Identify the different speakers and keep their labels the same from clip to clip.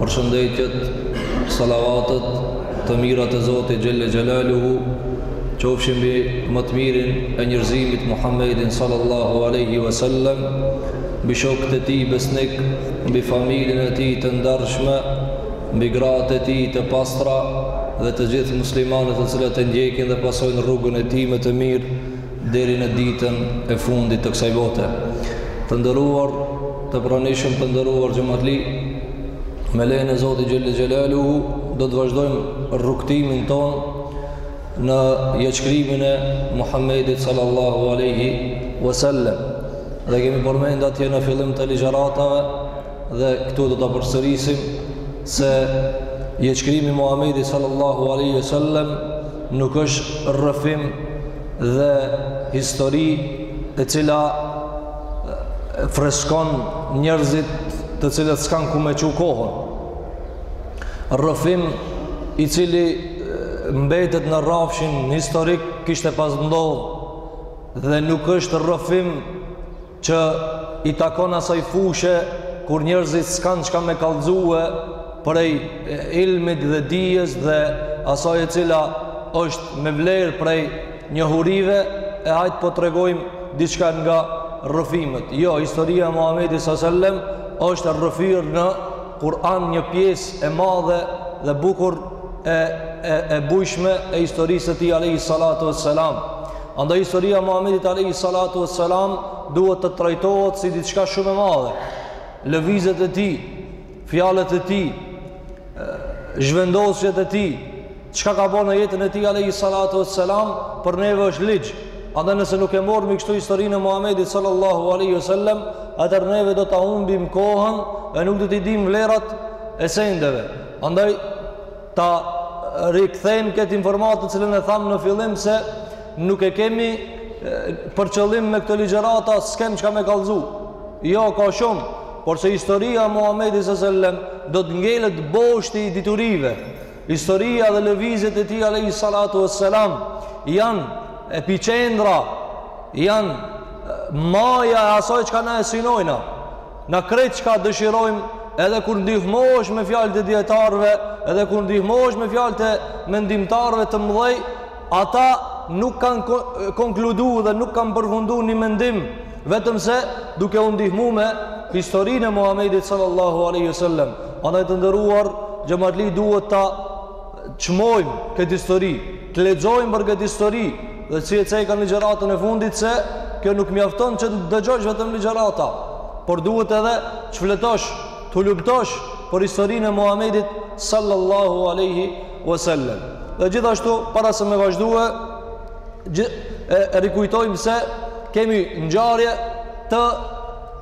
Speaker 1: Përshëndetjet, salavatet, të mirat e Zotit Xhelle Xhelaluhu, qofshin mbi më të mirin e njerëzimit Muhammedin sallallahu aleyhi ve sellem, mbi shokët e tij besnikë, mbi familjen e tij të ndarshme, mbi gratë e tij të pastra dhe të gjithë muslimanët të cilët e ndjekin dhe pasojnë rrugën e tij me të mirë, deri në ditën e fundit të kësaj bote. Të nderuar, të pranishëm të nderuar xhematli, me lejen e Zotit Xhelle Xhelaluhu, do të vazhdojmë rrugtimin tonë në jetëshkrimin e Muhammedit sallallahu aleyhi wasallam. Dhe kemi përmend atje në fillim të ligjëratave, dhe këtu do ta përsërisim se jetëshkrimi i Muhammedit sallallahu aleyhi ve sellem nuk është rrëfim dhe histori e cila freskon njerëzit të cilët s'kan ku me çu kohën. Rrëfim i cili mbetet në rrafshin historik kishte pas ndodh dhe nuk është rrëfim që i takon asaj fushe kur njerëzit s'kanë çka me kallëzue prej ilmit dhe dijes dhe asaj e cila është me vlerë prej njohurive, e hajt po tregojmë diçka nga rrëfimet. Jo, historia e Muhamedit sallallahu alaihi wasallam është rrëfyer në Kur'an një pjesë e madhe dhe bukur e e e bujshme e historisë së tij alaihi salatu wassalam. Andaj historia e Muhamedit alejhi salatu ves selam duhet të trajtohet si diçka shumë e madhe. Lëvizjet e tij, fjalët e tij, zhvendosjet e tij, çka ka bo në jetën e tij alejhi salatu ves selam për neve është ligj. Andaj nëse nuk e morrmi kështu historinë e Muhamedit sallallahu alaihi wasallam, atëherë neve do ta humbim kohën e nuk do t'i dimë vlerat e sendeve. Andaj ta rikthejmë këtë informatë të cilën e thamë në fillim se nuk e kemi për qëllim me këto ligjërata s'kem çka me kallzu jo ka shumë por se historia e Muhammedit sa sellem do të ngelet boshti i diturive historia dhe lëvizjet e tij alejhi salatu ve selam janë epiqendra janë maja e asaj çka na e synojna Na krejt çka dëshirojmë, edhe kur ndihmohesh me fjalët e dietarëve, edhe kur ndihmohesh me fjalët e mendimtarëve të mëdhej, ata nuk kanë konkludu dhe nuk kanë përfundu një mendim, vetëm se duke u ndihmu me historinë e Muhamedit sallallahu alaihi wasallam. Andaj të nderuar, xhematli duhet ta çmojmë këtë histori. Të lexojmë për këtë histori dhe si e ceka në ligjëratën e fundit se kjo nuk mjafton që të dëgjosh vetëm ligjërata, por duhet edhe të shfletosh, të hulumtosh për historinë e Muhamedit sallallahu alaihi wasallam. Dhe gjithashtu para se me vazhdue e rikujtojmë se kemi ngjarje të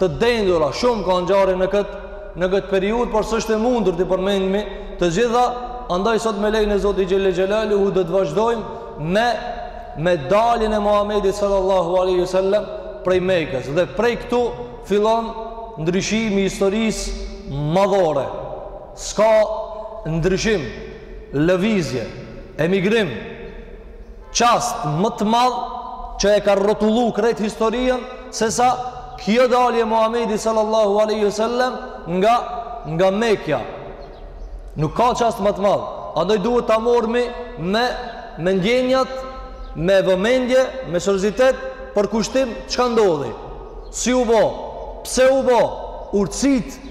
Speaker 1: të dendura, shumë ka ngjarje në këtë në këtë periudhë, por s'është e mundur t'i përmendmi të gjitha, andaj sot me lejen e Zotit xhelle xhelaluhu do të vazhdojmë me, me daljen e Muhamedit sallallahu aleyhi sallam prej Mekës dhe prej këtu fillon ndryshimi i historisë madhore s'ka ndryshim lëvizje emigrim Çast më të madh që e ka rrotullu krejt historinë se sa kjo dalje Muhamedi sallallahu alaihi wasallam nga nga Mekja. Nuk ka çast më të madh. Andaj duhet ta mormi me me ndjenjat, me vëmendje, me seriozitet përkushtim çka ndodhi. Si u bo? Pse u bo? Urtësitë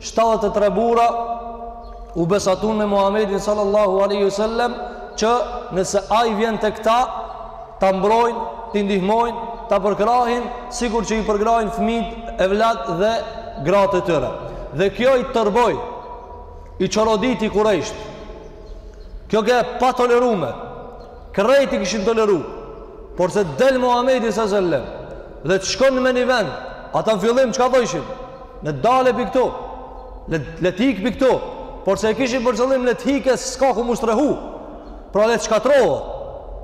Speaker 1: shtatëdhjetë e tre burra u besatun me Muhamedin sallallahu alaihi wasallam që nëse ai vjen te këta ta mbrojnë, t'i ndihmojnë, ta përkrahin sikur që i përkrahin fëmijët, evlat dhe gratë e tyre. Dhe kjo i tërboi i çoroditi kurejshët. Kjo ke e patolerume. Krejt i kishin toleru Por se del Muhamedi sallallahu alaihi wasallam dhe të shkon në një vend, ata në fillim çka thoshin? Ne dale pi këtu, le t'hik pi këtu, por se e kishin për qëllim le t'ik e s'ka ku m'u strehu, pra le t'shkatërrohet.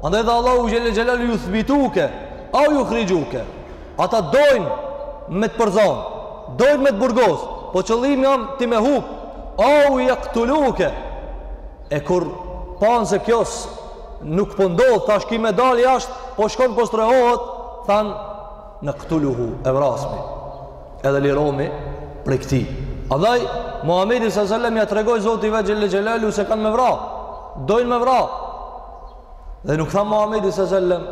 Speaker 1: Andaj dhe Allahu xhelle xhelal juthbituke, au jukhrixhuke. Ata dojnë me të përzon, dojnë me të burgos, po qëllim jam ti me hup, au jaktuluke. E kur panë se kjo nuk po ndodh, po tash ky me dalë jashtë, po shkon po strehohet, thanë, Në këtuluhu e vrasmi, edhe liromi prej këti. A dhaj, Muhammedi së zëllem ja të regoj zoti ve gjellë gjellë se kanë me vra, dojnë me vra. Dhe nuk tha Muhammedi së zëllem,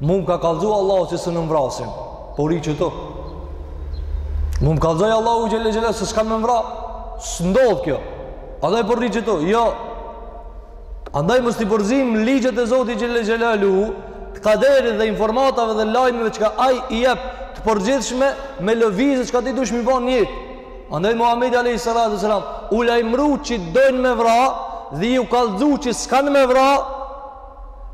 Speaker 1: mu më ka kalzu Allah që së në vrasim, por i që të. Mu më kalzoj Allah u gjellë gjellë se s'kanë me vra, s'ndodhë kjo. A dhaj për rri që të, jo, Andaj mos t'i përzijmë ligjet e Zotit xhelle xhelaluhu, të kaderit dhe informatave dhe lajmeve çka ai i jep të përgjithshme me lëvizje çka ti dush m'i ban në jetë. Andaj Muhamedi alayhi salatu wasalam u lajmëru që dojnë me vra dhe iu kallëzu që s'kanë me vra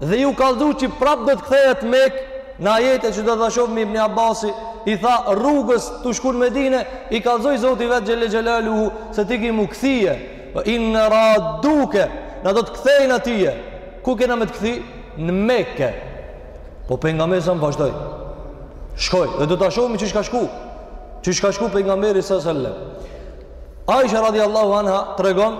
Speaker 1: dhe iu kallëzu që prap do të kthehet Mekë, në ajete që do ta shohmi, Ibn Abasi i tha rrugës tu shku n'Medine i kallëzoi Zoti vetë xhelle xhelaluhu se ti ki m'u kthije Wa inna radduke, na do të kthejmë atje. Ku kena me të kthi? Në Mekë. Po pejgamberi sallallahu alaihi wasallam vazhdoi. Shkoi dhe do ta shohim qysh ka shku. Qysh ka shku pejgamberi sallallahu alaihi wasallam. Aisha radhiyallahu anha tregon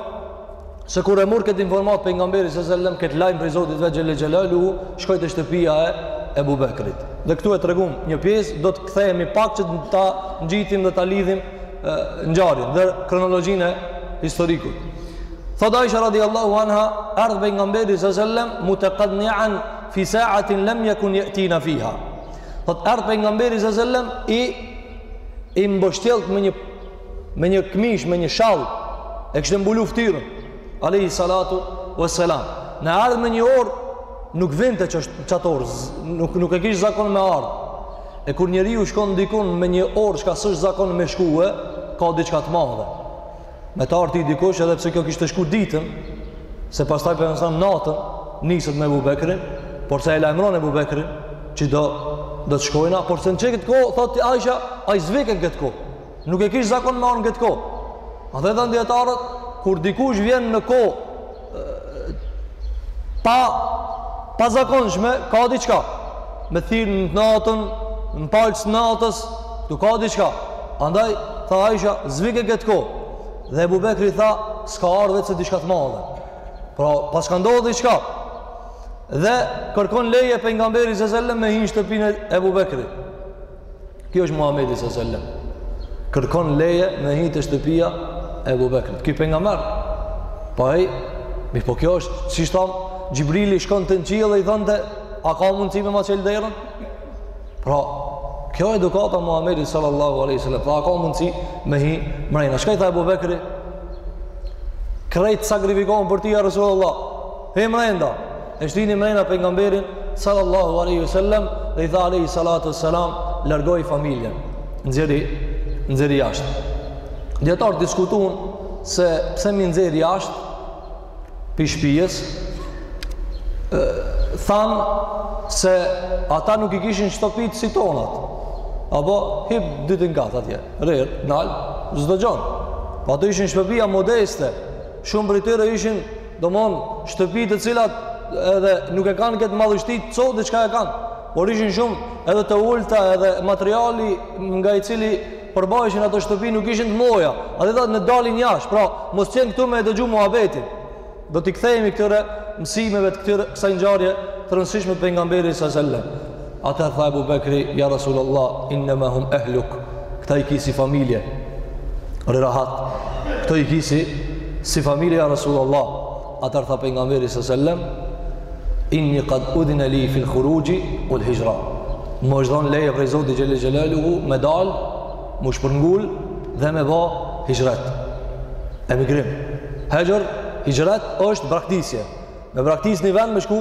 Speaker 1: se kur e mor këtë informatë pejgamberi sallallahu alaihi wasallam këtë lajm prej Zotit xhel-le xhelaluhu, shkoi te shtëpia e Ebu Bekrit. Dhe këtu e tregum një pjesë, do të kthehemi pak që ta ngjitim dhe ta lidhim ngjarjen dhe kronologjinë e historikut. Thot Aisha radiallahu anha, erdh pejgamberi sallallahu alaihi wasallam, mutekannian, fi saatin lem jekun jetina fiha. Thot erdh pejgamberi sallallahu alaihi wasallam, i, i mbështjellt me një, me një këmishë, me një shall, e kishte mbulu ftyrën, alejhi salatu ve selam. Na erdh me një orë, nuk vinte në qat orë, nuk, nuk e kish zakon me ardhë. E kur njeriu shkon dikun me një orë çka s'është zakon me shkue, ka diçka të madhe. Me të ardh ty dikush edhe pse kjo kishte shku ditën, se pastaj pejgamberi sallallahu alaihi wasallam natën, niset me Ebu Bekrin, por se e lajmëron Ebu Bekrin, që do, do të shkojna, por se në që këtë kohë, thotë Aisha, ai s'vike në këtë kohë. Nuk e kish zakon me ardh në këtë kohë. A edhe thanë dijetarët, kur dikush vjen në kohë, pa, pazakonshme, ka diçka. Me thirr në natën, në palcë të natës, tu ka diçka. Andaj, tha Aisha, s'vike këtë kohë. Dhe Ebu Bekri tha, s'ka ardhë se diçka të madhe. Pra, paska ndodhë diçka. Dhe kërkon leje pejgamberi sallallahu alaihi wasallam me hi në shtëpinë e Ebu Bekrit. Kjo është Muhamedi sallallahu alaihi wasallam. Kërkon leje me hi te shtëpia e Ebu Bekrit. Ky pejgamber. Po ai, mi po kjo është, si thon, Xhibrili shkonte n'qiell dhe i thonte, a ka mundësi me ma çel derën? Pra, kjo është edukata e Muhamedit sallallahu alaihi wasallam. Pra, a ka mundësi me hi mrena. Çka i tha Ebu Bekri? Krejt sakrifikohen për ty, ja Rasulullah. Hi mrenda! E shtini mrena pejgamberin sallallahu alaihi wasallam dhe i tha alaihi salatu wassalam, largoi familjen. Nxjeri, nxjeri jashtë. Dijetarët diskutun se pse me i nxjerr jashtë pi shpisë. Than se ata nuk i kishin shtëpitë si tonat. Apo hip dytin kat atje. Rri nalt, s'dëgjon. Po ato ishin shtëpia modeste. Shumë prej tyre ishin Domethënë, shtëpi të cilat edhe nuk e kanë këtë madhështi, sot dhe çka e kanë. Por ishin shumë edhe të ulta edhe materiali nga i cili përbajshin ato shtëpi nuk ishin të mdhaja. A edhe tha ne dalin jashtë, pra mos qenë këtu me e dëgju muhabetin. Do t'i kthehemi këtyre mësimeve të këtyre kësaj ngjarje të rëndësishme të pejgamberit sallallahu alaihi wasallam. Atëherë tha Ebu Bekri, ja Rasul Allah, inna ma hum ehluk, këta i ki si familje, rri rahat, këta i ki si si familje, ja Rasul Allah, atëherë tha pejgamberi së sellem, inni qad udhine li fil khuruxhi uel hixhra më është dhonë leje prej Zotit Xhelle Xhelaluhu me dal mu shpërngul dhe me ba hixhret emigrim hexhr, hixhret është braktisje me braktis një vend me shku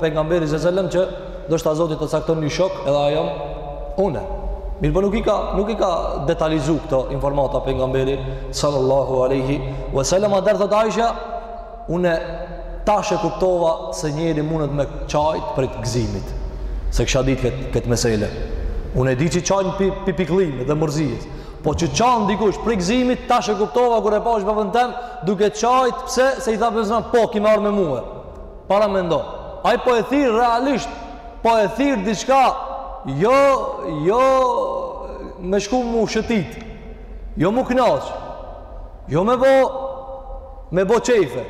Speaker 1: pejgamberi se selam që ndoshta zoti të cakton një shok edhe ajo une mirëpo nuk i ka nuk i ka detalizu këto informata pejgamberi sallallahu alaihi wa sallam atëherë thot Aisha une tash e kuptova se njeri mundet me qajt prej gzimit s'e kësha dit këtë, këtë mesele une di që qajnë pi, pi pikllimit dhe mërzisë po që qan dikush prej gzimit tash e kuptova kur e pash babën tem duke qajt pse se i tha pejgamberi po ki me ardh me mue paramendo. Ai po e thirr realisht, po e thirr diçka jo jo me shku mu shëtit. Jo mu kënaq. Jo me bo me bo qejfe.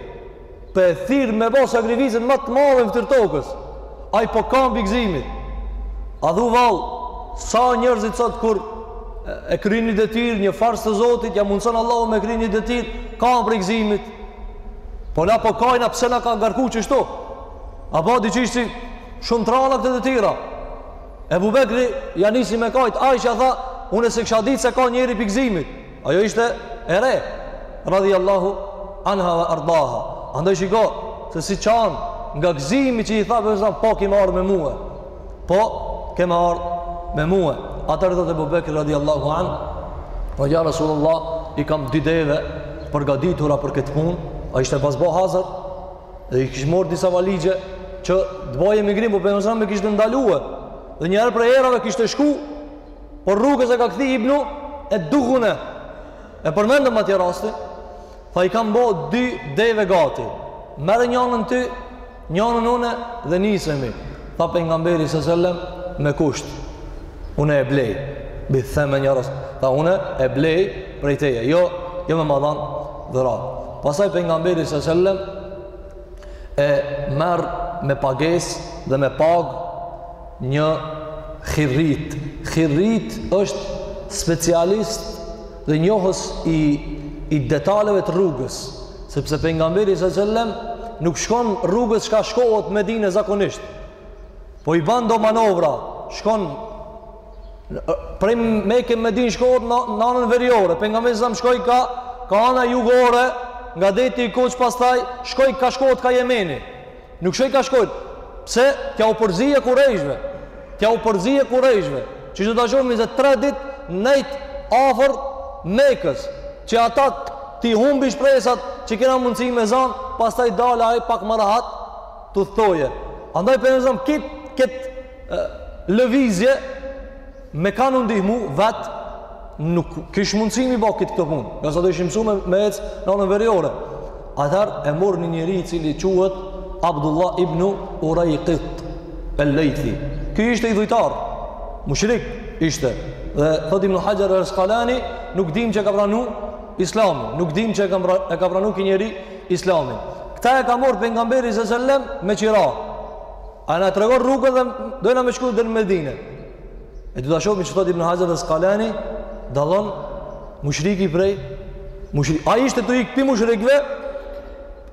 Speaker 1: Po e thirr me bo sakrificën ma të madhe në fytyrë t'tokës. Ai po kan pi gëzimit. A thu vallë, sa njerëzit sot kur e kryjn ni detyrë një farz të Zotit, ja mundson Allahu me kry ni detyrë, kan pi gëzimit. Po na po kajna pse na ka ngarku qështu. A ba di që ishtë shumë t'rana këto detyra. Ebu Bekri ja nisi me kajt. Aisha tha, unë s'e kësha ditë se kan njeri pi gzimit. Ajo ishte e re. Radhi Allahu anha ue ardaha. Andaj shiko, se si qan nga gzimi që i tha pejgamberi po ki me ardh me mue. Po ke me ardh me mue. Atëherë thot Ebu Bekri radi Allahu anh, o ja Rasulullah, i kam dy deve përgaditura për këtë punë, ai ishte pas bo hazër, dhe i kish morr disa valigje, që të bojë emigrim, po pejgamberi e kishte ndalue, dhe njëherë prej herave kishte shku, por rrugës e ka kthy Ibnu ed-Dugune, e përmendëm atje rasti, tha i kam bo dy deve gati, merre njanën ty, Njanën une dhe nisemi, tha pengamberi së sellem me kusht. Une e blej, bi themen njërës, tha une e blej prej teje, jo, jo me ma dhan dhuratë. Pastaj pengamberi së sellem e merr me pagesë dhe me pag një khirrit. Khirrit është specialist dhe njohës i i detaleve të rrugës, sepse pejgamberi sa selam nuk shkon rrugës çka shkohet Medinë zakonisht. Po i ban do manovra, shkon prej Meke Medinë shkohet në anën veriore. Pejgamberi sa shkoi ka ka ana jugore nga deti i Kuq pastaj shkoi ka shkohet ka Jemeni. Nuk shkoi ka shkohet. Pse? T'jau përzie kurejshve. T'jau përzie kurejshve. Që do ta shohmi se tre dit nejt afër Mekës. Që ata t'i humbin shpresat që kena mundësi me zanë, pastaj dalja pak më rahat të thoje. Andaj pejgamberi, kit kit, lëvizje, Me ka nu ndihmu vet nuk kish mundësi me ba këtë punë. Ngase s'ishin mësu me, me ec në anën veriore. Atëherë e mor një njeri i cili quhet Abdullah ibn Urayqit al-Laythi. Ky ishte idhujtar. Mushrik ishte. Dhe thotë Ibn Hajar al-Asqalani, nuk dim që ka pranu Islamin, nuk dim që e ka e ka pranu ky njeri Islamin. Kta e ka marr pejgamberi sallallahu alajhi wasallam me qira. A na tregon rrugën dhe dojna me shku në Medinë. E do ta shohim ç'thot Ibn Hajar dhe Asqalani, dallon mushriki prej mushrik. Ai ishte tu ik pi mushrikve,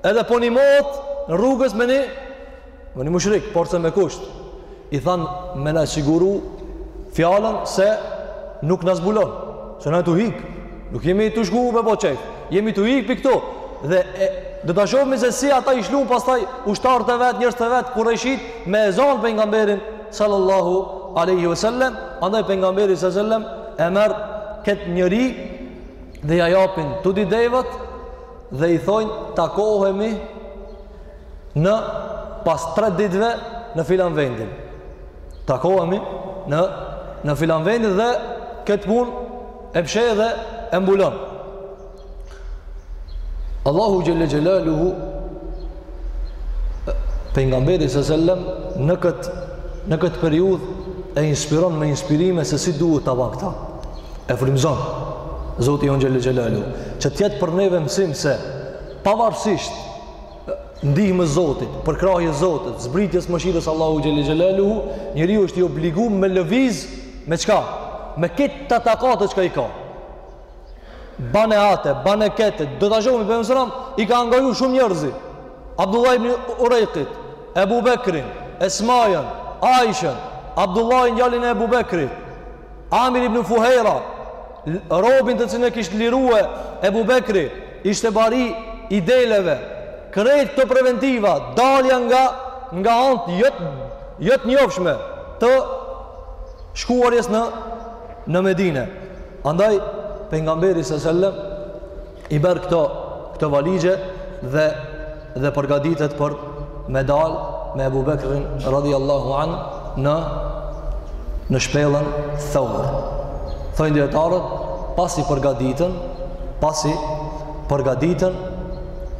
Speaker 1: edhe po ndihmohet rrugës me një, me një mushrik, porse me kusht. I than me na siguru fjalën se nuk na zbulon, se na tu ik. Nuk jemi tu shku me për qef, jemi tu ik pi këtu. Dhe e, do ta shohim se si ata i shlun pastaj ushtarët e vet, njerëzt e vet, kurejshit, me e zan pejgamberin sallallahu alaihi wasallam andaj pejgamberi sallallahu alaihi wasallam e merr kët njeri dhe ja japin të dy devet dhe i thojnë takohemi në pas 3 ditëve në filan vendin takohemi në në filan vendin dhe kët punë e msheh dhe e mbulon Allahu Xhel-le Xhelaluhu pejgamberin sa sellem në këtë në këtë periudhë e inspiron me inspirime se si duhet ta ban këta e frymëzon Zoti jonë Xhel-le Xhelaluhu që të jetë për neve mësim se pavarësisht ndihmës Zotit, përkrahjes Zotit, zbritjes mëshirës Allahut Xhel-le Xhelaluhu, njeriu është i obligu me lëviz me çka? Me kit takat çka i ka. bane ate, bane kete, do ta shohmi pejgamberi selam, i ka angazhu shumë njerëz. Abdullah ibn Urejkit, Ebu Bekrin, Esmajen, Aishen, Abdullahin djalin e Ebu Bekrit, Amir ibn Fuhejra, robin të cilin e kishte lirue, Ebu Bekri, ishte bari i deleve, krejt këto preventiva, dalja nga, nga anët, jo të, jo të njofshme, të shkuarjes në në Medine. Andaj pejgamberi sa selam i bën këto këto valixhe dhe dhe përgaditet për me dal me Abu Bekrin radhiyallahu anhu në në shpellën Thawr. Thonë dijetarët pasi përgaditen, pasi përgaditen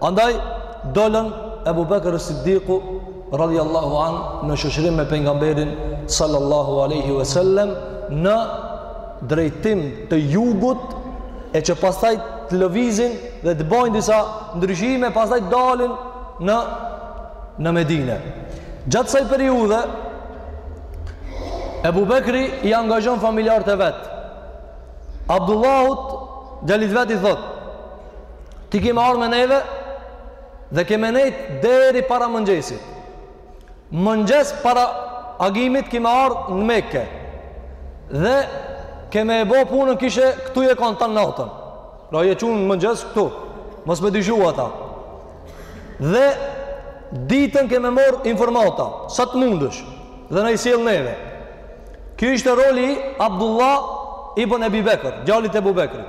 Speaker 1: Andaj dolën Ebu Bekr Siddiku radhiyallahu an në shoqërim me pejgamberin sallallahu alaihi wasallam në drejtim të jugut e që pastaj të lëvizin dhe të bëjnë disa ndryshime pastaj dalin në në Medine. Gjatë kësaj periudhe Ebu Bekri i angazhon familjarët e vet. Abdullahut djalit vet i thotë Ti ke me ardhë me neve dhe ke me nejt deri para mëngjesit. Mëngjes para agimit ke me ardhë në Meke dhe ke me e bo punën kishe këtu je kanë tan natën. Pra je çu në mëngjes këtu, mos me dyshu ata. Dhe ditën ke me marrë informata, sa të mundësh dhe na i sjell neve. Ky ishte roli i Abdullah ibn Ebi Bekër, djalit Ebu Bekrit.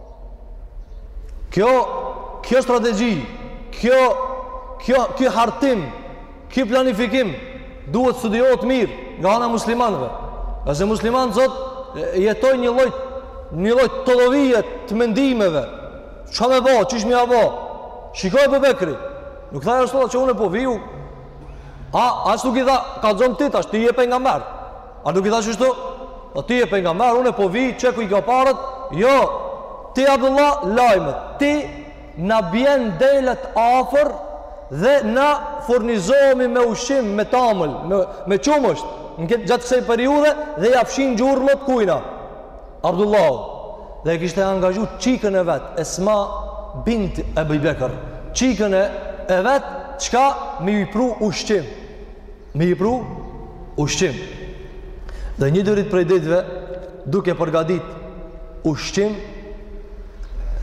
Speaker 1: Kjo, kjo strategji, kjo, kjo, ky hartim, ky planifikim, duhet studiohet mirë nga ana muslimanëve. Nga se muslimanë sot jetojnë një lloj, një lloj tollovie të mendimeve. Ça me bo, qysh me ja bo? Shiko Ebu Bekri. Nuk tha ja Resulallah që unë po vij. A, as nuk i tha, ke Zotin ti tash, ti je pejgamber. A nuk i tha kështu? Po ti je pejgamber, unë po vi qe ku i ke paret. Jo. Ti Abdullah lajmet, ti na bjen delet afër dhe na furnizohemi me ushqim, me tamël, me me qumësht në këtë gjatë kësaj periudhe dhe ia fshin gjurmët kujna? Abdullahut. Dhe e kishte angazhu çikën e vet, Esma bint Ebi Bekr. Çikën e e vet çka më i pru ushqim. Me i pru ushqim. Dhe një dite prej ditëve, duke përgadit ushqim,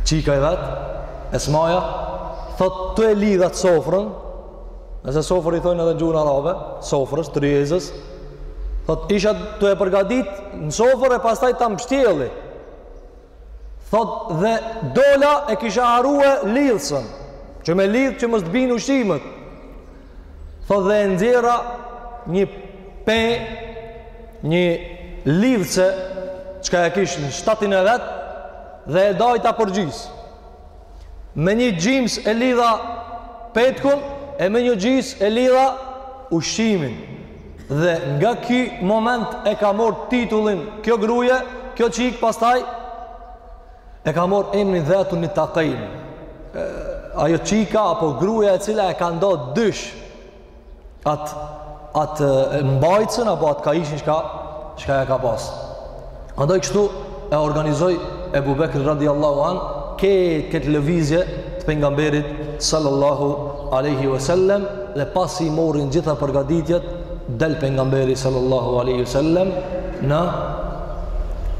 Speaker 1: çika e vet, Esmaja, thotë tu e lidhat sofrën, nëse sofër i thojnë edhe në gjuhën arabe, sofrës, tryezës, thotë isha tu e përgadit në sofër e pastaj ta mbështjelli. Thotë dhe dola e kisha harrue lidhësen, që me lidhë që mos t'bijnë ushqimet. Thotë dhe e nxjerra një pe, një lidhëse, çka e kish në shtatin e vet, dhe e dajta përgjysë. Me një gjymsë e lidha petkun e me një gjymsë e lidha ushqimin. Dhe nga ky moment e ka marrë titullin kjo gruje, kjo çikë pastaj, e ka marrë emrin Dhatu Nitakajn. Ajo çika apo gruja e cila e ka nda dysh, atë at mbajtësën apo atë ku ishin shka, shka e ka pas andaj kështu e organizoi Ebu Bekri radijallahu anhu ketë ketë lëvizje të pejgamberit sallallahu aleyhi ve sellem dhe pasi i morën gjitha përgaditjet del pejgamberi sallallahu aleyhi ve sellem në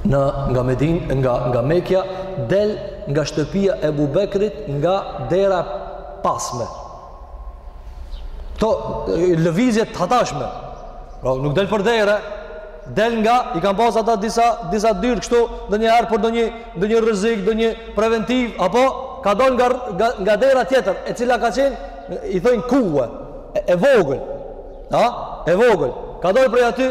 Speaker 1: në nga Medin, nga nga Mekja del nga shtëpia e Ebu Bekrit nga dera e pasme Këto lëvizje të hatashme. Pra, nuk del për dere, del nga, i kanë pas ata disa, disa dyer kështu, ndonjëherë për ndonjë, ndonjë rrezik, ndonjë preventivë, apo ka dal nga, nga, nga dera tjetër, e cila ka qenë, i thojnë kuë, e, e vogël, ha? e vogël, ka dal prej aty,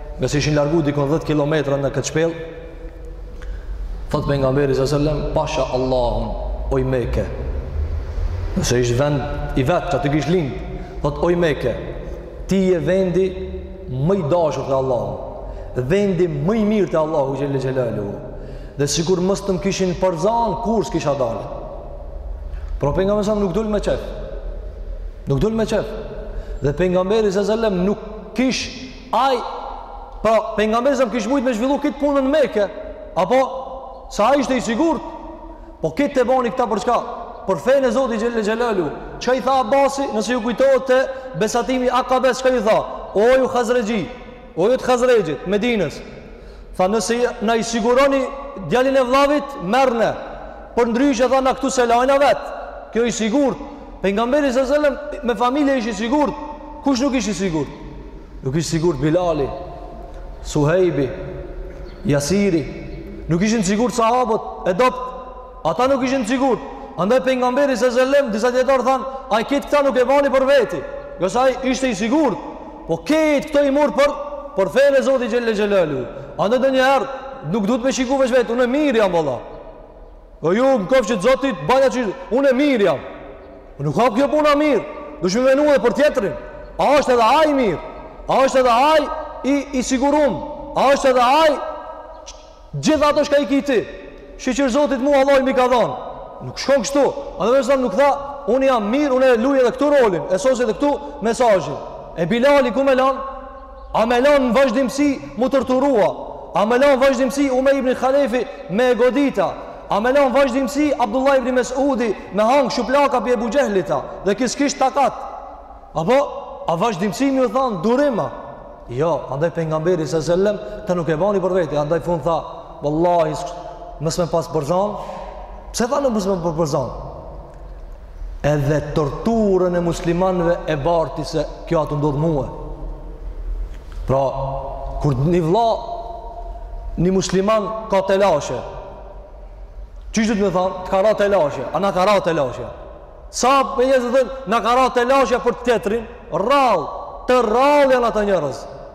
Speaker 1: ngase ishin largu dikun 10 kilometra në këtë shpellë thotë pejgamberi sellem pasha Allahun oj Meke ngase ishte vendi i vet që aty kish lind thotë oj Meke ti je vendi më i dashur te Allahu vendi më i mirë te Allahu xhel-le xhelaluhu dhe sikur mos të më kishin përzan kurrë s'kisha dalë por pejgamberi sellem nuk dul me qef nuk dul me qef dhe pejgamberi sellem nuk kish Ai pra pejgamberi sa kish mujt me zhvillu këtë punë në Mekë, apo sa ai ishte i sigurt. Po këtë e bani këta për çka? Për fenë e Zotit xhel-le xhelaluhu. Çka i tha Abasi, nëse ju kujtohet te besatimi i Akabes, çka ju tha? O ju Hazrexhi, o ju të Hazrexhit, Medinës. Tha nëse na i siguroni djalin e vllavit, merrne. Përndryshe tha na këtu s'e lajmë vet. Kjo i sigurt. Pejgamberi sa selam me familje ish i sigurt. Kush nuk ish i sigurt? Nuk ish i sigurt Bilali, Suhejbi, Jasiri. Nuk ishin sigurt sahabët e dobët. Ata nuk ishin sigurt. Andaj pejgamberi sa selam disa dijetarë thanë, ai qit këta nuk e bani për veti. Jo sa ai ishte i sigurt. Po qit këto i mur për për fenë e Zotit xhel-le xhelaluhu. Andaj ndonjëherë nuk duhet me shiku veç vetë, unë mirë jam valla. Po ju në kofshi t'Zotit, bane që unë e mirë jam. Nuk hec kjo puna mirë. Duhesh me menu edhe për tjetrin. A është edhe ai mirë. A është edhe ai i, i sigurum. A është edhe ai gjitha ato shka i ki ti. Shyqyr Zotit mu Allahu m'i ka dhanë. Nuk shkon kështu. Alejhi selam nuk tha, unë jam mirë, unë e luj edhe këtu rolin. E sosi edhe këtu mesazhin. E Bilali ku me lanë? A me lanë në vazhdimësi m'u torturu a? A me lanë vazhdimësi Umeje ibn Halefi me e godit a? A me lanë vazhdimësi Abdullah ibn Mesudi me hangër shuplaka prej Ebu Xhehlit a dhe ky s'kish takat a? Apo, në vazhdimësi me u thanë durim a? Jo, andaj pejgamberi sa sellem këtë nuk e bani për veti, andaj n'fund tha, vallahi, mos me m'pas përzan, pse tha mos me m'pas përzan? edhe torturën e muslimanëve e barti se kjo atë ndodh mue. Pra, kur një vlla, një musliman ka telashe, që do të me thanë, të ka ra telashja, a na ka ra telashja. Sa për njerëzit thonë, na ka ra telashja për tjetrin, rrallë, të rrallë janë ata njerëz.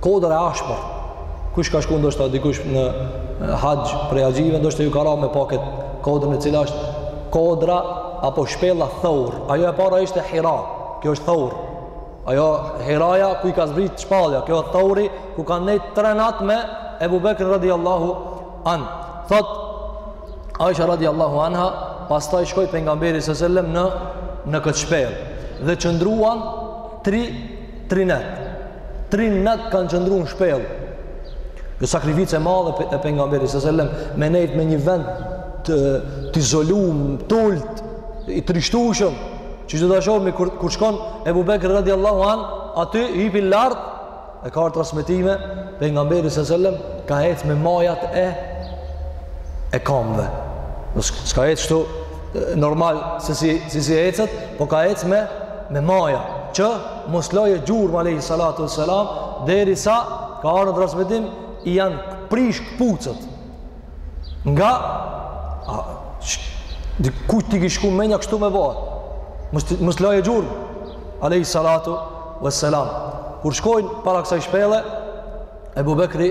Speaker 1: Kodër e ashpër. Kush ka shku ndoshta dikush në haxh prej haxhive ndoshta ju ka ra me pa ket kodrën e cila është kodra apo shpella Theur. Ajo e para ishte Hira. Kjo është Theur. Ajo Hiraja ku i ka zbrit shpallja, kjo është Theuri ku kanë nejt tre netë me Ebu Bekrin radiallahu an. Thotë Aisha radiallahu anha, pastaj shkoi pejgamberi sallallahu alajhi wasallam në në këtë shpellë dhe qëndruan 3 3 netë. Tri net kanë qëndru në shpellë Kjo sakrificë e madhe e pejgamberit sa sellem Me nejt në një vend të, të izolum, të ult, i trishtushëm Që do ta shohmi kur, kur shkon Ebu Bekri radiallahu an Aty hipi lart E ka ardh në transmetime Pejgamberi sa sellem Ka ec me majat e E kamve Nuk s'ka ec shtu normal se si si si ecet, po ka ec me me maja, që mos lajë gjurmë alejhi salatu ve selam derisa ka ardh në transmetim i janë prish këpucët nga a, sh, kujt i kish shku menja kështu me bo që mos, mos lajë gjurmë alejhi salatu ve selam kur shkojnë para kësaj shpelle Ebu Bekri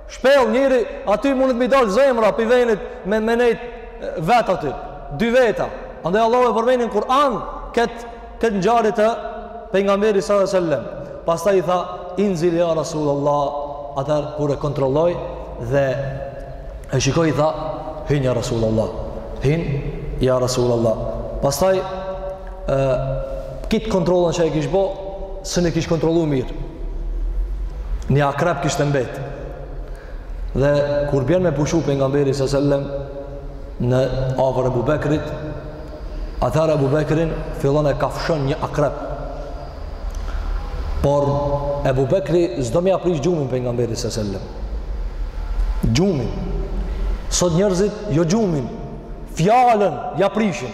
Speaker 1: Shpellë njëri, aty mundet me i dalë zemra prej venit me nejt vetë aty. Dy veta. Andaj Allahu e përmen në Kur'an këtë kët ngjarje të pejgamberit sa sellem. Pastaj i tha, inzil ja Rasul Allah, atëherë kur e kontrolloi dhe e shikoi i tha, hin ja Rasul Allah, hin ja Rasul Allah. Pastaj ë kit kontrollën që e kish bë s'e kish kontrollu mirë një akrep kishte mbet dhe kur bjen me pushu pejgamberi sa sellem në afër Ebu Bekrit atëherë Ebu Bekrin fillon e kafshon një akrep por Ebu Bekri s'do me ja prish gjumin pejgamberit sa sellem gjumin sot njerëzit jo gjumin fjalën ja prishin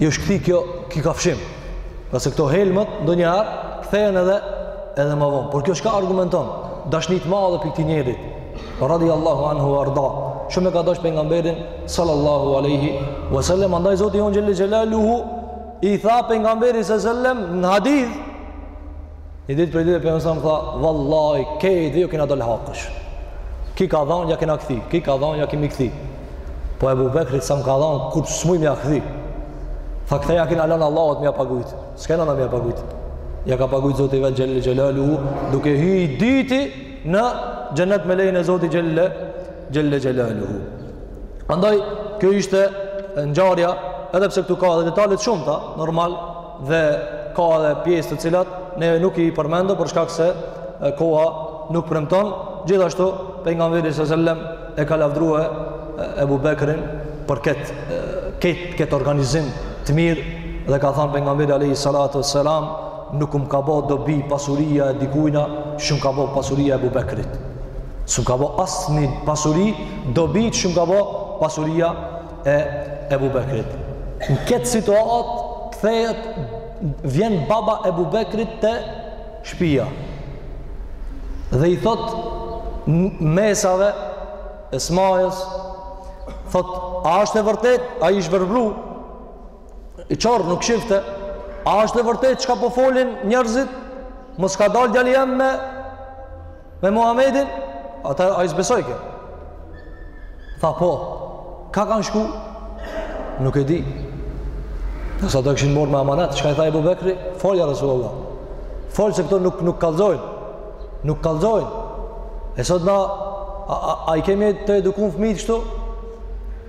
Speaker 1: i është kthy kjo ki kafshim ngase këto helmet ndonjëherë kthehen edhe edhe ma vonë por kjo çka argumenton dashni të madhe prej këtij njerit radi Allahu anhu arda shumë e ka dash pejgamberin sallallahu aleyhi vësallem andaj zoti jonë xhelle xhelaluhu i tha pejgamberi sallallahu aleyhi vësallem në hadith Një ditë pejgamberi alejhi selam tha, vallaj, krejt dhe ju kena dal hakesh. Ki ka dhanë, ja kena kthy, ki ka dhanë, ja kemi kthy. Po Ebu Bekrit sa m'ka dhanë, kurrë s'muj me ja kthy. Tha këta ja kena lanë Allahut me ja pagujt. S'kena na me ja pagujt. Ja ka pagujt Zoti vetë Xhelle Xhelaluhu, duke hy i dyti në xhennet me lejen e Zotit Xhelle Xhelle Xhelaluhu. Andaj, kjo ishte ngjarja, edhe pse këtu ka edhe detale të shumta, normal, dhe ka edhe pjesë të cilat ne nuk i përmendëm për shkak se koha nuk premton. Gjithashtu pejgamberi sallallahu alajhi wasallam e ka lavdrue Ebu Bekrin për këtë këtë këtë organizim të mirë dhe ka thanë pejgamberi alayhi salatu wasalam nuk um ka bo dobi pasuria e dikujna, qysh um ka bo pasuria e Ebu Bekrit. S'um ka bo asni pasuri dobi, qysh um ka bo pasuria e Ebu Bekrit. Në këtë situatë, kthehet, vjen baba Ebu Bekrit te shpia. Dhe i thot mesave Esmajës, thot, a është e vërtetë, ai ish verbu, qorr, nuk shifte, a është e vërtetë çka po folin njerëzit, mos ka dalë djali jem me Me Muhammedin, ata, ai s'besojke. Tha po, kah kanë shku? Nuk e di. Mesat e kishin marrë me amanet, çka i tha Ebu Bekri? Fol, ja Rasulullah. Fol se këto nuk, nuk kallzojnë. Nuk kallzojnë. E sot na, a, a, a i kemi të edukun fëmijët kështu?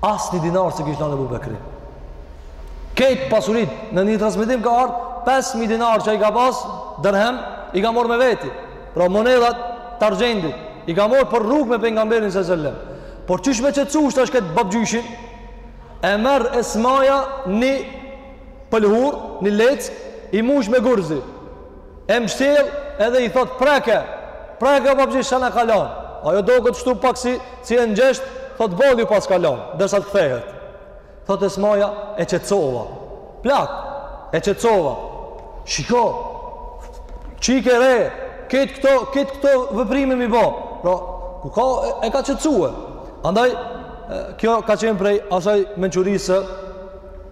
Speaker 1: Asnjë dinar s'e kish lanë Ebu Bekri. Krejt pasuritë, në një transmetim ka ardhë, 5.000 dinarë që i ka pas, dërhem, i ka marrë me veti. Pra monedha të argjendit, i ka marrë për rrugë me pejgamberin sallallahu alajhi wasallam. Por qysh me qetsue tash ket babgjyshin, e merr Esmaja një pëlhurë, një leckë, i mush me gurzi. E mshtjell edhe i thot preke, preke o babgjysh sa na ka lan. Ajo doket kshtu pak si, si e ngjeshtë, thot boll ju paska lan, derisa të kthehet. Thot Esmaja e qetsova, plak, e qetsova. Shiko, çikë e re, ket këto, ket këto veprime me i bo. Pra, ku ka, e, e ka qetsue. Andaj, kjo ka qenë prej asaj mençurisë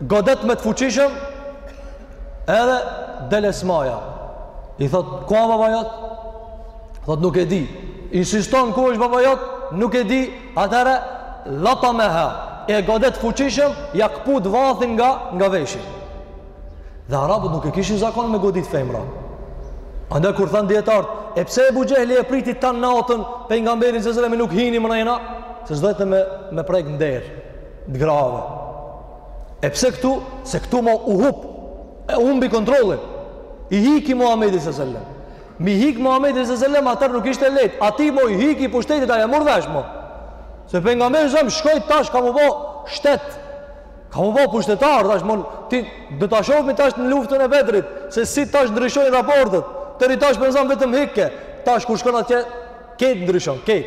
Speaker 1: godet me të fuqishëm edhe del Esmaja i thot ku a baba jot thot nuk e di insiston ku është baba jot nuk e di atëherë latameha e godet fuqishëm ja këput vathin nga, nga veshi dhe arabët nuk e kishin zakon me godit femra andaj kanë thanë dijetarët e pse Ebu Xhehli e priti tanë natën pejgamberin sallallahu alajhi wasallam e nuk hini mrena se s'dojke me, me prek nder të grave. E pse këtu? Se këtu mo u hup. E humbi kontrollin. I hiki Muhamedi sallallahu alaihi wasallam. Mi hik Muhamedi sallallahu alaihi wasallam atëherë nuk ishte lehtë. Atij mo i hiki pushtetit ai e mor vesh mo. Se pejgamberi zëm shkoi tash ka m'u bo shtet. Ka m'u bo pushtetar tash mo ti do ta shofmi tash në luftën e Bedrit se si tash ndryshojnë raportet. Teri tash pejgamberi zëm vetëm hikke. Tash kur shkon atje ket ndryshon, ket.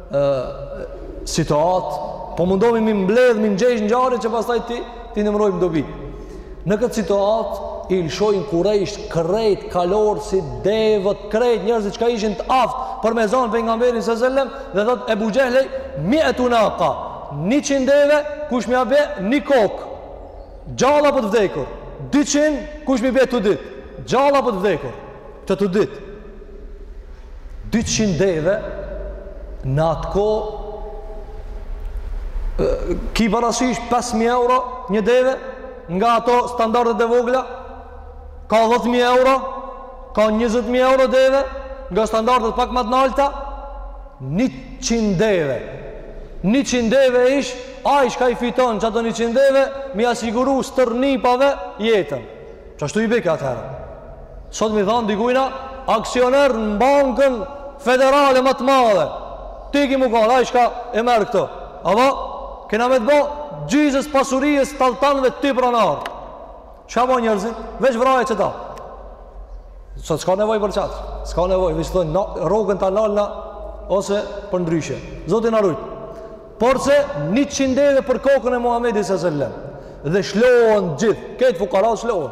Speaker 1: situatë, po mundohemi mi mbledh, mi ngjesh ngjarjet që pastaj t'i t'i nëmërojmë dobi. Në këtë situatë i lëshojnë kurejsh krejt kalorësit devet krejt njerëzit çka ishin të aftë për me zanë pejgamberin s'sellem dhe thotë Ebu Xhehli m'i jep tuna ka niqin deve kush m'ia bje një kokë gjallë apo të vdekur dyqin kush m'i bje të dytë gjallë apo të vdekur kto të dytë 200 deve në atë kohë ki parasysh 5.000 euro një deve nga ato standardet e vogla ka 10.000 euro ka 20.000 euro deve nga standardet pak ma të nalta 100 deve 100 deve ish ai çka i fiton qato 100 deve mi asiguru stërnipave jetën qashtu i beke atëherë Sot mi thanë dikujna, aksioner në bankën federale ma të madhe. Ti ki mu kanë, ai çka e merr këto. Ava, kena me të bo, gjysës pasurisë sulltanve të ti pranarë. Çka bo njerëzit? Veç vraje qita. Sot s'ka nevoj për qatë. S'ka nevoj, vishë thënë, rrogën ta nalna, ose për ndryshe. Zoti na rujt. Por se, niqin deve për kokën e Muhamedi s'sellem. Dhe shlohen gjithë. Krejt fukarat shlohen.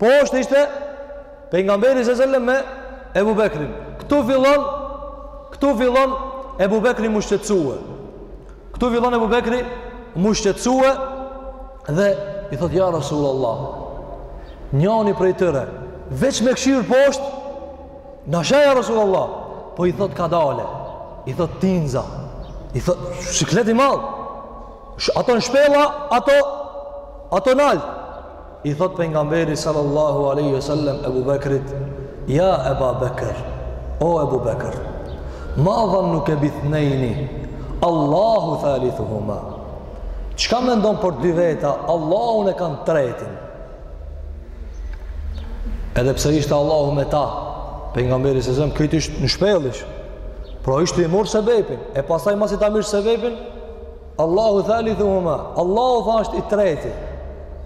Speaker 1: Poshtë ishte pejgamberi s'sellem me Ebu Bekrin. Këtu fillon, këtu fillon Ebu Bekri mu shqetsue. Këtu fillon Ebu Bekri mu shqetsue dhe i thot ja Rasul Allah. Njani prej tyre, veç me kshirë poshtë, na sheh ja Rasul Allah, po i thot kadale, i thot tinza, i thot siklet i madh, ato në shpella, ato, ato nalt, I thot pejgamberi sallallahu alaihi wasallam Ebu Bekrit, "Ja Eba Bekr, o Ebu Bekr, ma dhannuke bithnejni? Allahu thalithuhuma." Çka mendon për dy veta? Allahu në e kanë tretin. Edhe pse ishte Allahu me ta, pejgamberi sallallahu alaihi wasallam ku ishte në shpellë ish. Pra ishte i murr sebepin, e pastaj masi ta merr sebepin, Allahu thalithu huma, Allahu tha asht i treti.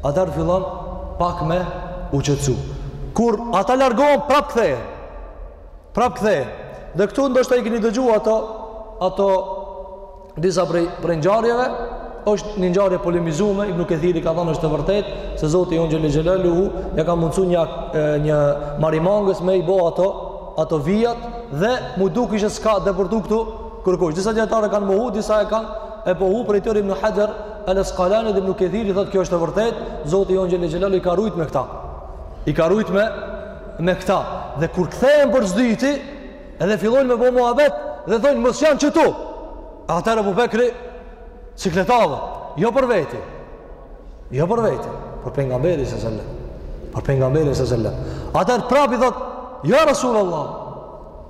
Speaker 1: Atëherë fillon pak me u qëtësu. Kur ata largohen, prap kthehen. Prap kthehen. Dhe këtu ndoshta i keni dëgju ato, ato disa prej, prej ngjarjeve, është një ngjarje e polemizume, Ibn Kathiri ka thënë është e vërtetë se Zoti jonë Xhele Xhelaluhu ja ka mundësu një një marimangës me i bo ato ato vijat dhe m'u duk kishe s'ka depërtu këtu Kërkush, disa dijetarë e kanë mohu, disa e kanë pohu prej tyre ibn Haxher el Askalani dhe ibn Kethiri, thotë kjo është e vërtetë, Zoti jonë Xhele Xhelalu i ka rujt me këta. I ka rujt me, me këta. Dhe kur kthehen për s'dyti, edhe fillojnë me bo muhabet, dhe thonë, mos janë qëtu. Atëherë Ebu Bekri sikletavet, jo për veti. Jo për veti, për pejgamberin salallahu alejhi ve selem. Për pejgamberin salallahu alejhi ve selem. Atëherë prap i thotë, ja Rasul Allah,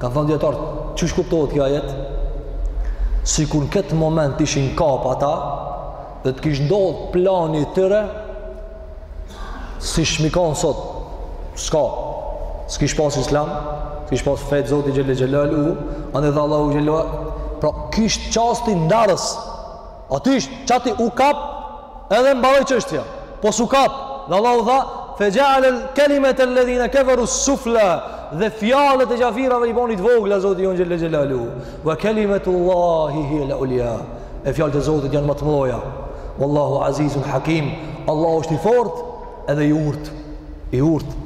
Speaker 1: Kanë thënë dijetarët, qysh kuptohet ky ajet? Sikur në këtë moment të ishin kap ata, dhe të kish ndodhë plani i tyre, s'ishim kon sot, s'ka, s'kish pas islam, s'kish pas fe të Zotit xhele xhelaluhu, andaj tha Allahu xhele pra ky ish çasti ndarës, Aty ishte, qaty u kap, edhe mbaroi çështja. Po s'u kap, dhe Allahu tha, fe xheale kelimetel-ledhine keferu sufla, dhe fjalët e qafirave i boni t'vogla, Zoti ynë xhele xhelaluhu, ve kelimetullahi hijel ulja, e fjalët e Zotit janë më të mdhaja, Wallahu azizun hakim, Allahu është i fortë, Edhe i urtë, i urtë.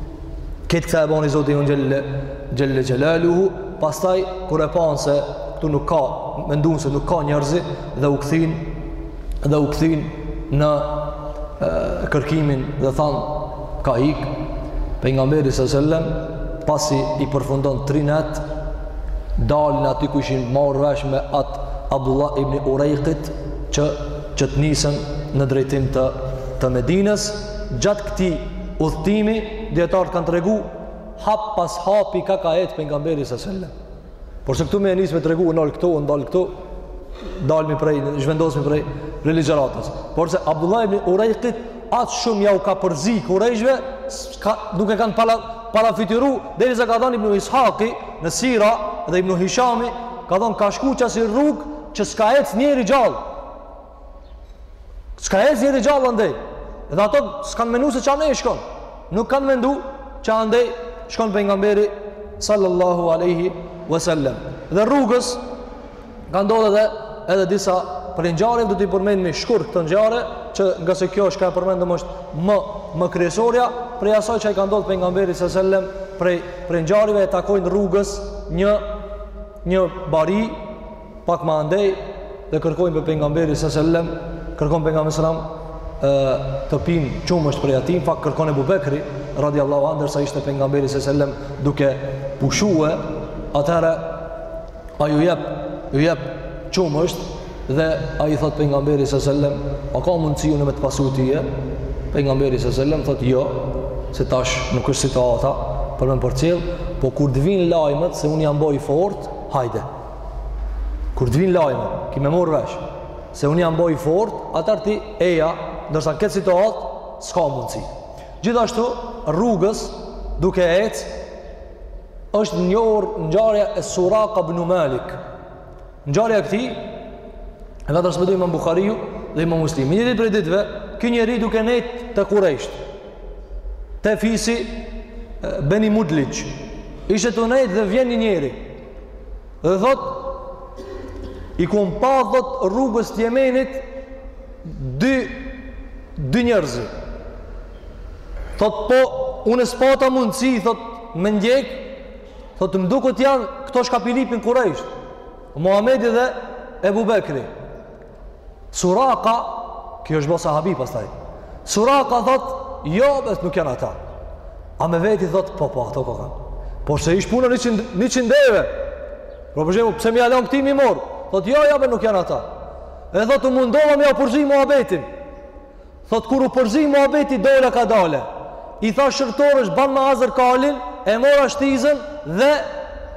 Speaker 1: Këtë këta e boni Zoti ynë xhele xhelaluhu, pastaj kur e panë se këtu nuk ka, mendun se nuk ka njerëz dhe u kthyen, dhe u kthyen në e, kërkimin dhe thanë ka ikë, pejgamberi salallahu alejhi ve selem, pasi i përfundon tri net, dalin aty ku ishin marrë vesh me atë Abdullah ibn Urejkit që, që të nisën në drejtim të të Medinës, gjatë këtij udhëtimi, dijetarët kanë tregu, hap pas hapi ka ka ecë pejgamberi salallahu alejhi ve selem. Por se këtu me e nisë me tregu, u ndal këtu, u ndal këtu, dalmi prej, zhvendosmi prej prej ligjëratës. Por se Abdullah ibn Urejkit, aq shumë jau ka përzi kurejshve, ka, nuk e kanë para, parafytyru, derisa ka thanë ibn Ishaki, në Sira, dhe ibn Hishami, ka thanë, ka shku qasi rrugë, që s'ka ecë njeri gjallë, S'ka ecë njeri gjallë andej? Dhe ata s'kanë menu se qandej shkon. Nuk kanë mendu që andej shkon pejgamberi sallallahu alejhi ve sellem. Dhe rrugës ka ndodhë edhe edhe disa prej ngjarjeve do t'i përmendmi shkurt këtë ngjarje që nga se kjo është ka e përmendëm është më, më kryesorja prej asaj që i ka ndodhë pejgamberit sallallahu alejhi ve sellem prej, prej ngjarjeve e takojnë rrugës një, një bari Pak më andej dhe kërkojnë për pejgamberin sallallahu alajhi wasallam, kërkon pejgamberin sallallahu alajhi wasallam të pinë qumësht prej atyne, fakt kërkon Abu Bekri radhiyallahu anhu dersa ishte pejgamberi sallallahu alajhi wasallam duke pushue, atëherë ai u jep, u jep qumësht dhe ai i thot pejgamberit sallallahu alajhi wasallam, "A ka mundësi unë me të pasu ty?" Pejgamberi sallallahu alajhi wasallam thot, "Jo, se tash nuk është situata për me më përcjell, po kur të vin lajmet se unë jam bë i fortë, hajde." Kur të vinë lajmet, ki me morë vesh, se unë jam bo i fortë, atëherë ti eja, ndërsa në këtë situatë, s'ka mundësi. Gjithashtu, rrugës, duke ecë, është njohur ngjarja e Suraka ibn Malik. Ngjarja e këtij e ka transmetuar Imam Buhariu dhe Imam Muslimi. Një ditë prej ditëve, ky njeri duke nejt te kurejshtë. Te fisi Beni Mudlic. Ishte tu nejt dhe vjen një njeri Dhe thot i kom pa thot rrugës të Jemenit dy dy njerëz. Thot po unë s'pata mundsi thot me ndjek thot më duket janë këto shka po i lypin kurejshtë. Muhamedi dhe Ebu Bekri. Suraka, ky është bo sahabi pastaj, Suraka thot, jo, bet nuk janë ata. A me veti thot, po, po, ata kokan. Po se ish puna njëqind deve. Pra përshimu, po pse me ia lon këtij me i marrë? Thot, jo, jo, bet nuk janë ata. E thot, u mundova me e përzi muhabetin. Thot kur u përzi muhabeti dola kadale. I thashë shërbtorës banma hazër kalin, e mora shtizën dhe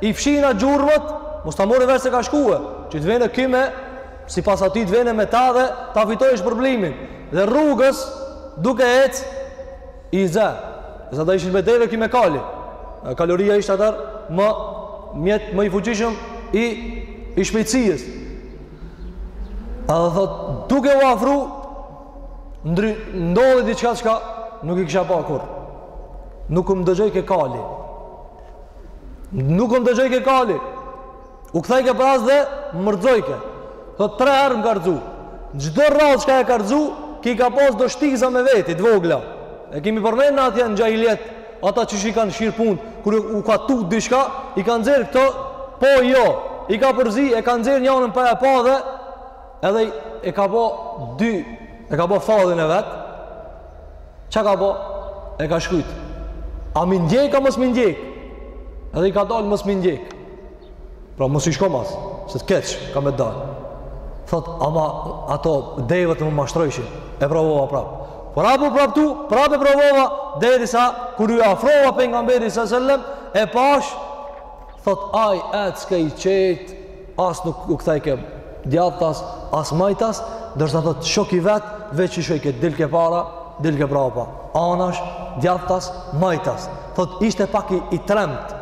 Speaker 1: i fshina gjurmët, mos ta morë vesh se ka shkue, që të vete ky me, sipas atij të vete me ta dhe ta fitojë shpërblimin. Dhe rrugës, duke ec, i zë. Dhe se ata ishin me deve ky me kali. Kaloria ishte atëherë më mjet më i fuqishëm i, i shpejtësisë. Edhe thot, duke u afru, ndri, ndodhi diçka çka nuk i kisha pa kurrë. Nuk më dëgjojke kali. Nuk më dëgjojke kali. U kthejke përmas dhe më rrëzojke. Thot, tre herë më ka rrëzu. Çdo radhë çka e ka rrëzu, ky i ka pas do shtiza me veti, të vogla. E kemi përmend na atje në xhahilijet Ata qysh i kanë shqyrë punët, kur u ka tutë diçka, i ka nxjerrë këto, po jo, i ka përzi, e ka nxjerrë njënën prej atyne, edhe e ka bo dy, e ka bo fallin e vetë, çka ka bo, e ka shkyrë, a mi ndjekë, a mos mi ndjekë, edhe i ka dalë mos mi ndjekë, Pra mos i shko mas, se të keq, ka me t'dalë. Thot, ama ato devet më mashtrojshin, e provova prap. Prap u prap tu, prap e provova, derisa, kur ju afrova pejgamberit sa sellem, e pash, thot, aj, ecke i qetë, as nuk u kthejke djathas, as majtas, ndërsa thot, shoki i vet, veç i shojke, dilke para, dilke prapa, anash, djathas, majtas, thot, ishte pak i, i tremtë,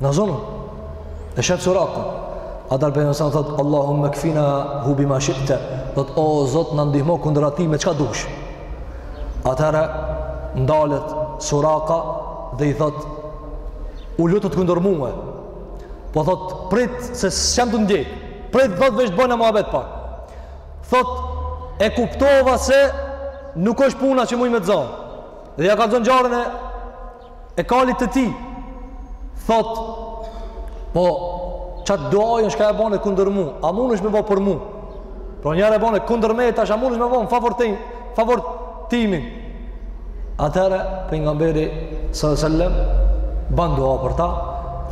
Speaker 1: Na zon, e sheh Suraka, atëherë pejgamberi sa thotë, Allahumme kfinahu bima shite, thotë, o Zot na ndihmo kundra tij me çka dush. Atëherë, ndalet suraka dhe i thotë, u lutët kundër muë, po thotë, prit se s'jam të ndjej, prit thot veç të bojmë muhabet pak. Thotë, e kuptova se nuk është puna që muj me të zonë. Dhe ja kallzon ngjarjen e e kalit të tij. Thot, po qat duanë shka e bone kundër mua, a mundesh me bo për mua? Pra njëherë e bone kundër meje tash a mundesh me bo në favor tim, favor timin. Atëra pejgamberi sallallahu alajhi wasallam bën dua për ta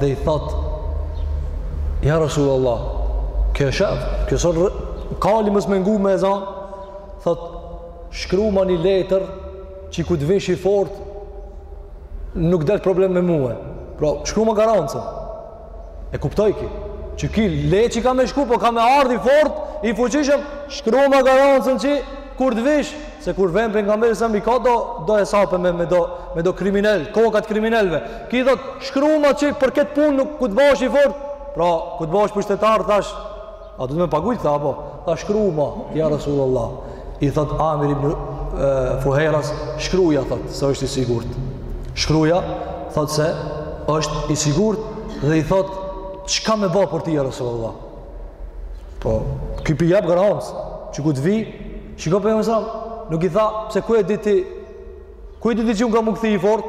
Speaker 1: dhe i thot Ja Rasulullah, kjo është, kjo është kali mos me ngu me e zon, thot shkruma një letër Qi kur të vish i fort, nuk del problem me mua. Pra, shkruma garancën. E kuptoi ky. Që ky le qi ka me shku, po ka me ardh i fort, i fuqishëm, shkruma garancën që kur të vish, se kur vjen pejgamberi sa selam i ka do, do hesape me, me, do, me do kriminel, kokat kriminelve. Ky thot, shkruma që për këtë punë nuk kur të bohesh i fort, pra, kur të bohesh pushtetar, tash, A duhet me pagu, tha, apo? Tha shkruma, ja Rasulullah. I thot Amir ibn Fuheras, shkruja thot se është i sigurt. Shkruja thot se është i sigurt dhe i thot çka me bo për ti ja Rasulullah. Po, ky pi jap garancë, që kur të vi, shiko pejgamberi sa selam, nuk i tha, pse ku e diti, ku e diti që unë kam me u kthy i fort,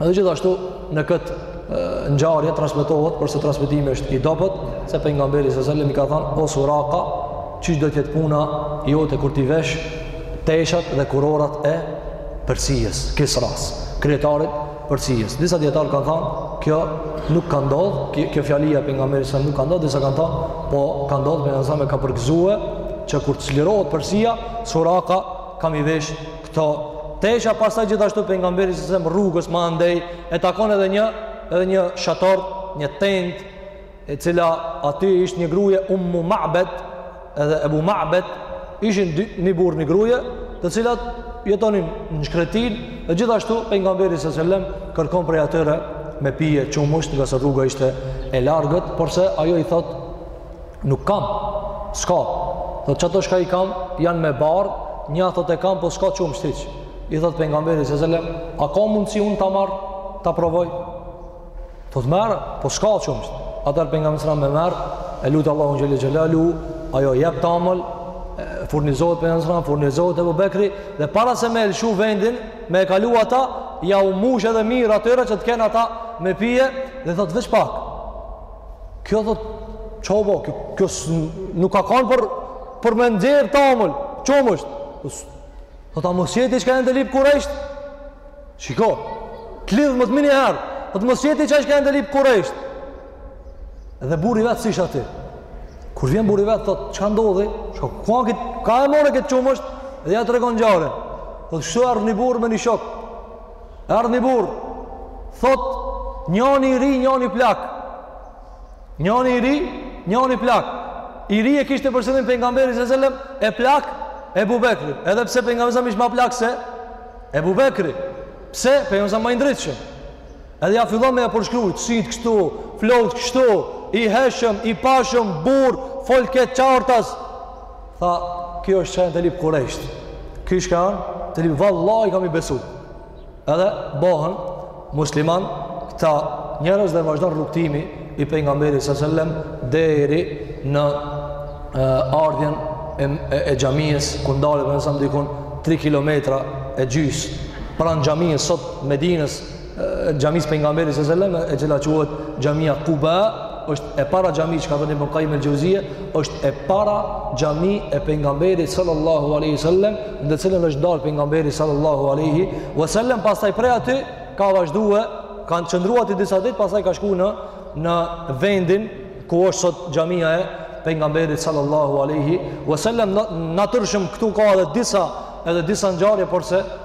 Speaker 1: Edhe gjithashtu në këtë ngjarje transmetohet por se transmetimi është i dobët se pejgamberi sa selam i ka thënë o suraka qysh do të jetë puna jote kur t'i vesh teshat dhe kurorat e Persisë, Kisras, kryetarit Persisë. Disa dijetarë kanë thënë kjo nuk ka ndodhur, kjo, kjo fjalia e pejgamberit sa nuk ka ndodhur, disa kanë thënë po ka ndodhur pejgamberi sa ka përgëzuar që kur çlirohet Persia, suraka ka me i vesh Këto tash pastaj gjithashtu pejgamberi sallallahu alajhi wasallam rrugës ma andej e takon edhe një edhe një shator, një tendë e cila aty ishte një gruje Ummu Ma'bed edhe Ebu Ma'bed ishin dy, një burrë një gruje të cilat jetonin në shkretinë dhe gjithashtu pejgamberi sallallahu alajhi wasallam kërkon prej atyre me pije qumësht ngase rruga ishte e largët porse ajo i thot nuk kam s'ka thot qato çka i kam janë me barrë një thot e kam po s'ka qumësht hiç i thot pejgamberi sallallahu alajhi wasallam a ka mundësi unë ta marr ta provoj thot merre po s'ka qumësht atëherë pejgamberi sallallahu alajhi wasallam e merr e lut Allahun xhele xhelaluhu ajo jep tamël furnizohet pejgamberi sallallahu alajhi wasallam furnizohet Ebu Bekri dhe para se me e lëshu vendin me e kalu ata jau mush edhe mirë atyre që të kenë ata me pije dhe thot veç pak Kjo thot, çka u bo, kjo, kjo nuk ka kanë për, për me nxjerrë tamël, qumësht? Thot, a mos je ti çka janë të lyp Kurejshët? Shiko, të lidh me të menjëherë, thot, mos je ti çka janë të lyp Kurejshët? Dhe burri i vet s'ish aty. Kur vjen burri i vet, thot, çka ndodhi? Shko, ka, kit, ka e more këtë qumësht? Dhe ja tregon ngjarjen. Thot, shtu ardh një burrë me një shok. Erdhë një burë, thot, njani i ri, njani plak. Njani i ri, njani plak. I ri e kishtë e përsenim për nga mberi se zëllem, e plak, e bubekri. Edhe pse për nga mëzëm ishë ma plak se, e bubekri. Pse, për nga mëzëm ma indritëshëm. Edhe ja fillon me e përshkrujt, si të kështu, flot kështu, i heshëm, i pashëm, burë, folket qartas. Tha, kjo është qenë të lip kurejsht. Kjo është kanë të lip, vallaj kam i besu. Edhe bohën musliman këta njerës dhe vazhdojnë rukëtimi i pengamberi së sellem deri në e, ardhjen e, e, e gjamiës kundale për nësëm dikun 3 km e gjys pranë gjamiës sot Medinës xhamisë pejgamberit sallallahu alajhi wasallam e cila quhet xhamia Quba është e para xhami që ka thënë Ibn Qayyim al-Jauziye është e para xhami e pejgamberit sallallahu alajhi wasallam në të cilën është ndalë pejgamberi sallallahu alajhi wasallam pastaj prej aty ka vazhduar kanë qëndruar aty disa ditë pastaj ka shkuar në në vendin ku është sot xhamia e pejgamberit sallallahu alajhi wasallam natyrshëm këtu ka edhe disa edhe disa ngjarje porse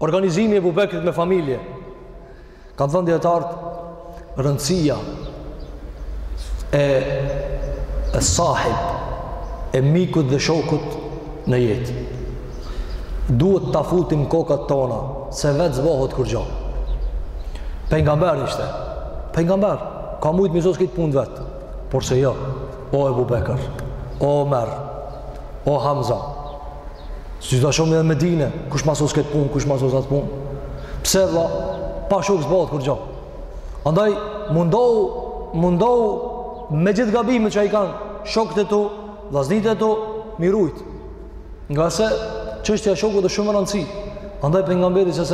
Speaker 1: Organizimi i Ebu Bekrit me familje, kanë thënë dijetarët, rëndësia e, e sahib, e mikut dhe shokut në jetë. Duhet ta futim n'kokat tona, se vetë s'bohet kurgjo. Pejgamber ishte, pejgamber, ka mujtë m'i sos krejt punët vetë, porse jo, o Ebu Bekr, o Omer, o Hamza, Siç e shohim në Medinë, kush ma sos këtë punë, kush ma sos atë punë? Pse vëlla? Pa shok s'bohet kurgjo. Andaj mundohu, mundohu me gjithë gabimet që i kanë shokët e tu, vllaznit e tu, m'i rujt. Ngase çështja e shokut është shumë e rëndësishme. Andaj pejgamberi a.s.,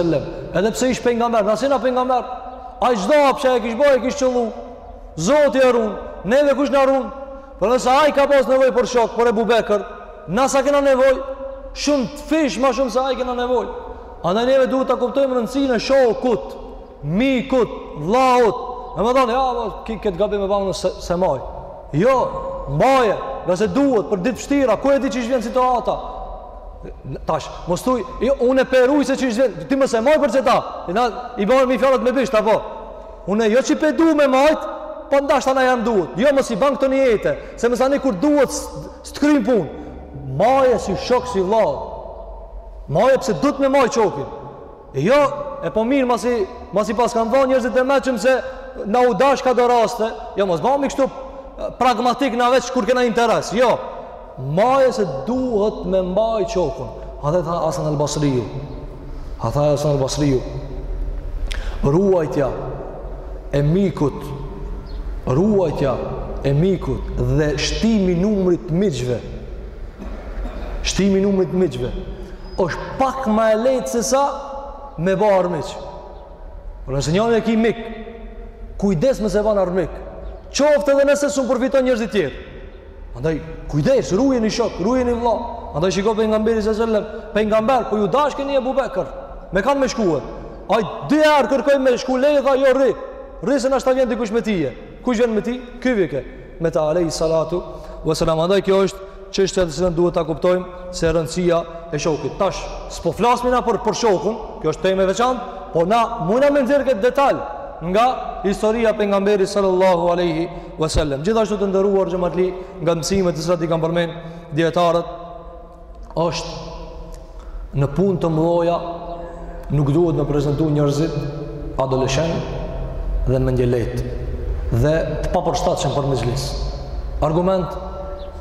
Speaker 1: edhe pse ish pejgamber, na s'jena pejgamber, ai çdo hap që e kish bo, e kish qëllu. Zoti e run, neve kush na run? Po nëse ai ka pas nevojë për shok, për Ebu Bekër, na sa kena nevojë, shumëfish ma shumë se ai kena nevojë. Andaj neve duhet ta kuptojmë rëndësinë e shokut, mikut, vllaut. Në më thonë, ja, po, ki këtë gabim e ban, s'e, s'e maj. Jo, mbaje, ngase duhet, për ditë t'vshtira, ku e di qysh t'vjen situata? Tash, mos thuj, jo, unë e peruj se qysh vjen, ti mos e maj për qëta, i, na, i banë mi fjallat me bisht, apo? Unë jo që po du me majt, po ndoshta najherë duhet. Jo mos i ban këto nijete, se masanej kur duhet s'të kryn punë. Maje si shok si vëlla. Maje pse duhet me maj shokin. E jo, e po mirë masi masi pas kanë thanë njerëzit e meçëm se na u dash ka do raste. Jo mos bami kështu pragmatik na veç kur kena interes. Jo. Maje se duhet me mbajt shokun. A dhe tha Hasan el Basriu. A tha Hasan el Basriu. Ruajtja e mikut. Ruajtja e mikut dhe shtimi i numrit t'miqve. Shtimi i numrit t'miqve është pak ma e lejtë se sa me ba armiq. Por nëse njërin e ki mik, kujdes mos e ban armiq. Qoftë edhe nëse s'un përfiton njerëzit tjerë. Andaj, kujdes, ruje një shok, ruje një vla. Andaj, shiko pejgamberi a.s., pejgamber, po ju dashke një Ebu Bekër. Me kan me shku. Ai, dy herë kërkoi me shku leje, tha, jo, rri. Rri se nashta vjen dikush me tije. Kush vjen me ti? Ky vike. me ta alejhi salatu ve selam. Andaj, kjo është çështja të cilën duhet ta kuptojmë se rëndësia e shokit. Tash, s'po flasmi na për, për shokun, kjo është temë e veçantë, po na mujna me nxjerrë këtë detal nga historia e pejgamberit sallallahu aleyhi wasallam. Gjithashtu të nderuar xhamatli nga mësimet që zati i kanë përmend dietarët është në punë të mëdha nuk duhet me prezentu njerëzit adoleshent dhe mendjelehtë dhe të papërshtatshëm për mexhlis. Argument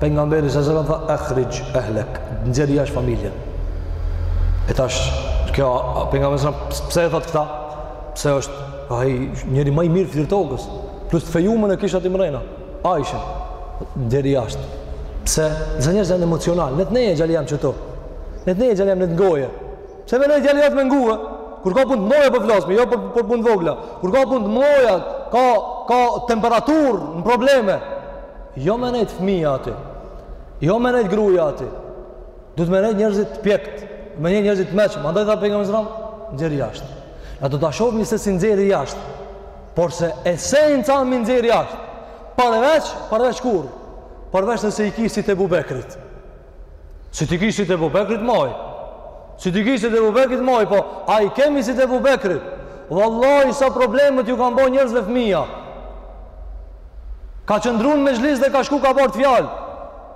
Speaker 1: pejgamberi a.s. tha ehrixh ehlek, nxjerr jashtë familjen. E tash kjo pejgamberi a.s. pse e thotë këta? Pse është ai njëri ma i mirë n'fytyrë t' tokës? Plus të fejumën e kish aty mrena. Aishen, deri jashtë. Pse? Disa njerëz janë emocional. Le të rrije djali jem qëtu. Le të rrije djali jem le të ngoje. Pse me nejt djali jat me ngu? Kur ka punë të mdhaja po flasmi, jo për, për punë t'vogla. Kur ka punë të mdhaja, ka, ka temperaturë në probleme. Jo me nejtë fëmija aty. Jo me nejtë gruja aty. Duhet me nejt njerëzit të pjekt, me nejt njerëzit të meçëm, andaj tha pejgamberi sallallahu alajhi wasallam, nxjerri jashtë. A do ta shohim se si i nxjerr jashtë. Por se esenca me i nxjerr jashtë. Përveç, përveç kur? Përveç nëse i ki si t'Ebu Bekrit. Si t'i ki si t'Ebu Bekrit maj. Si t'i ki si t'Ebu Bekrit maj, po a i kemi si t'Ebu Bekrit? Wallahi sa probleme ju kanë bën njerëzve fëmia. Ka qëndru n'mexhlis dhe ka shku ka bart fjalë.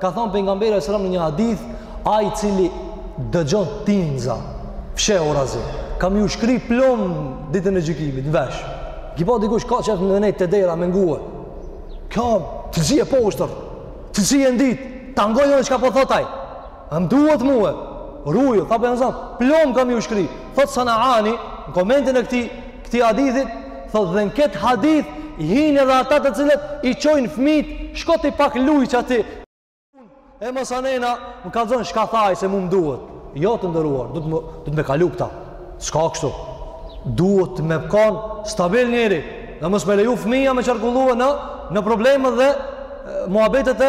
Speaker 1: Ka thënë pejgamberi sallallahu alajhi wasallam në një hadith, ai i cili dëgjon tinza, fshehurazi, ka me ju shkri plum ditën e gjykimit në vesh. Ki pa dikush ka qef me nejt te dera me ngue. Kjo cilësi e poshtër, cilësi e ndytë, ta ngoj unë çka po thot ai. E m'duhet mua. Ruju, tha pejgamberi, plum ka me ju shkri. Thot Sanaani në komentin e këtij Këtij hadithit, thotë dhe në këtë hadith hinë edhe ata të cilët i çojnë fëmit, shko ti pak luj qaty. E masanena, më kallzon çka thanë se mu m' duhet. Jo të nderuar, duhet me, duhet me kalu këta. S'ka kështu. Duhet me kon stabil njeri. Dhe mos me leju fëmija me qarkullu në në probleme dhe muhabetet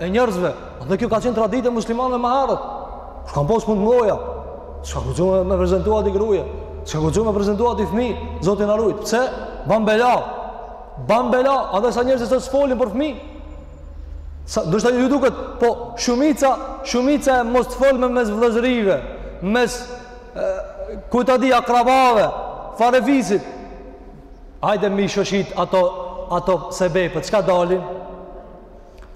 Speaker 1: e njerëzve. Dhe kjo ka qenë traditë e muslimanëve më herët. Kur kanë pas punë të mëdha, S'ka guxu me prezantu aty gruja. S'ka guxu me prezantu aty fëmijë. Zoti na rujt. Pse? Ban bela. Ban bela, edhe sa njerëz sot s'folin për fëmijë? Ndoshta s'ju duket, po shumica, shumica e mos të folmeve mes vëllazërive, mes e, ku ta di akrabave, farefisit. Hajde me i shoshit ato ato sebepet, çka dalin?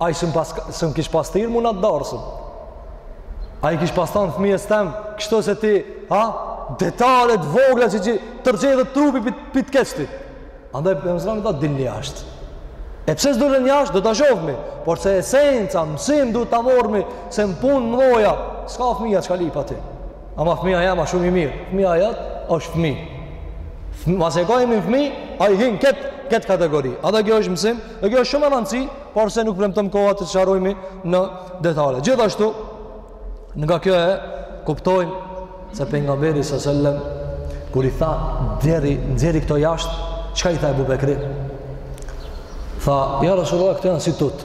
Speaker 1: Ai s'më, s'më kish pas thirr mu n'atë darsëm. Ai i kish pas thanë fëmijës tem, kështu se ti, ha, detale t'vogla që që t'rrëqethet trupi prej t'keqit. Andaj, pejgamberi tha, dilni jashtë. E pse s'dolën jashtë, do ta shofmi. Por se esenca, mësim duhet ta marrmi, se në punë t'mdhaja, s'ka fëmija çka lyp aty. Ama fëmija jem a shumë i mirë, fëmija jot është fëmi. Masi e ka emrin fëmi, ai hin n'këtë, këtë kategori. Andaj kjo është mësim, Dhe kjo është shumë me rëndësi, por se nuk premton koha të sqarojmë në detale. Gjithashtu, nga kjo e kuptojmë se pejgamberi sa selam kur i tha nxjerri këto jashtë, çka i tha Abu Bekri? Tha, ja Rasulullah këto janë si t'tut.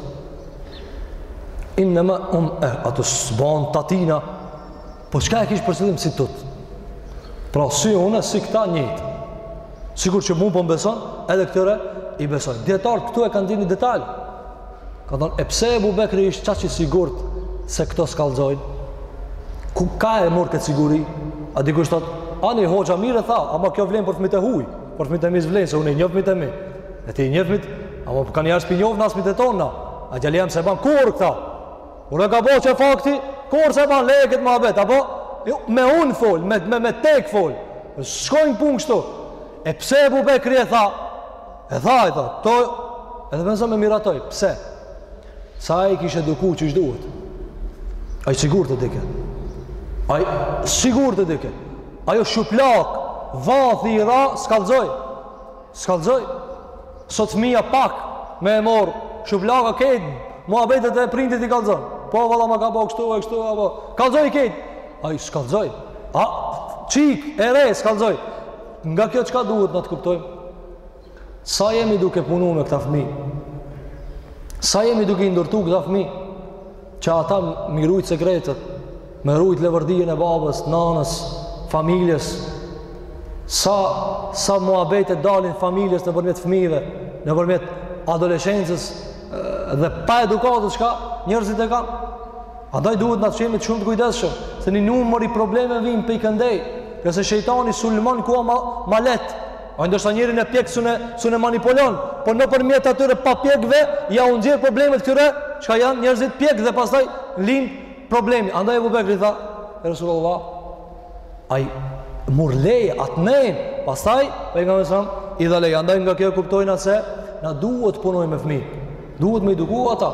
Speaker 1: Innema hum eh, ato s'bën tatina. Po çka e kish për qëllim si t'tut? Pra si unë, si këta njëjtë. Sikur që mu po m'beson, edhe këtyre i beson. Dijetarët këtu e kanë dhënë një detal. Kanë thonë, e pse Ebu Bekri ishte qaq i sigurt se këto s'kallzojnë? Ku, ka e mor këtë siguri? A dikush thot, ani hoxha mirë e tha, ama kjo vlen për fëmit e huj, për fëmit e mi s'vlen, se unë i njoh fëmit e mi. E ti i njeh fëmit, ama për po kanë jashtë për njoh na fëmit e tonë, a gjali jam se banë, kur këta? Unë e ka bo që fakti, kur se ban leje këtë muhabet, apo me unë fol, me, me, me tek fol, shkojnë punë kështu. E pse Ebu Bekri e tha, e tha e tha, to, edhe me nëzëm e miratoj, pse? Se ai kishe eduku qysh duhet. Ai sigurt e dike. Ai sigurt e dike. Ajo shuplakë, vathi i ra, s'kallzoj. S'kallxoj. Sot fëmija pak me e mor shuplaka kejt muhabetet e prindit i kallxon. Po valla ma ka bo kështu e kështu ka bo, kallxoj kejt. Ai s'kallxoj. A çikë e re s'kallxoj. Nga kjo çka duhet na të kuptojmë? Sa jemi duke punu me këta fëmi? Sa jemi duke i ndërtu këta fëmi? që ata me i rujt sekretet, me rujt leverdinë e babës, nanës, familjes, sa, sa muhabete dalin familjes nëpërmjet fmive, nëpërmjet adoleshencës, dhe pa edukatës çka njerëzit e kanë, andaj duhet na të jemi shumë të kujdesshëm, se një numër i probleme vijnë prej këndej, ngase shejtani sulmon ku a ma, ma letë, Ai ndoshta njerin e pjek s'un, s'un e manipulon, po nëpërmjet atyre papjekëve ja u nxjerr problemet këtyre, çka janë njerëzit pjek dhe pastaj lind problemi. Andaj Ebu Bekri tha, Resulullah, ai mur leje atë ne, pastaj pejgamberi sa i dha leje. Andaj nga kjo kuptojmë se na duhet punojmë me fëmijë. Duhet me eduku ata,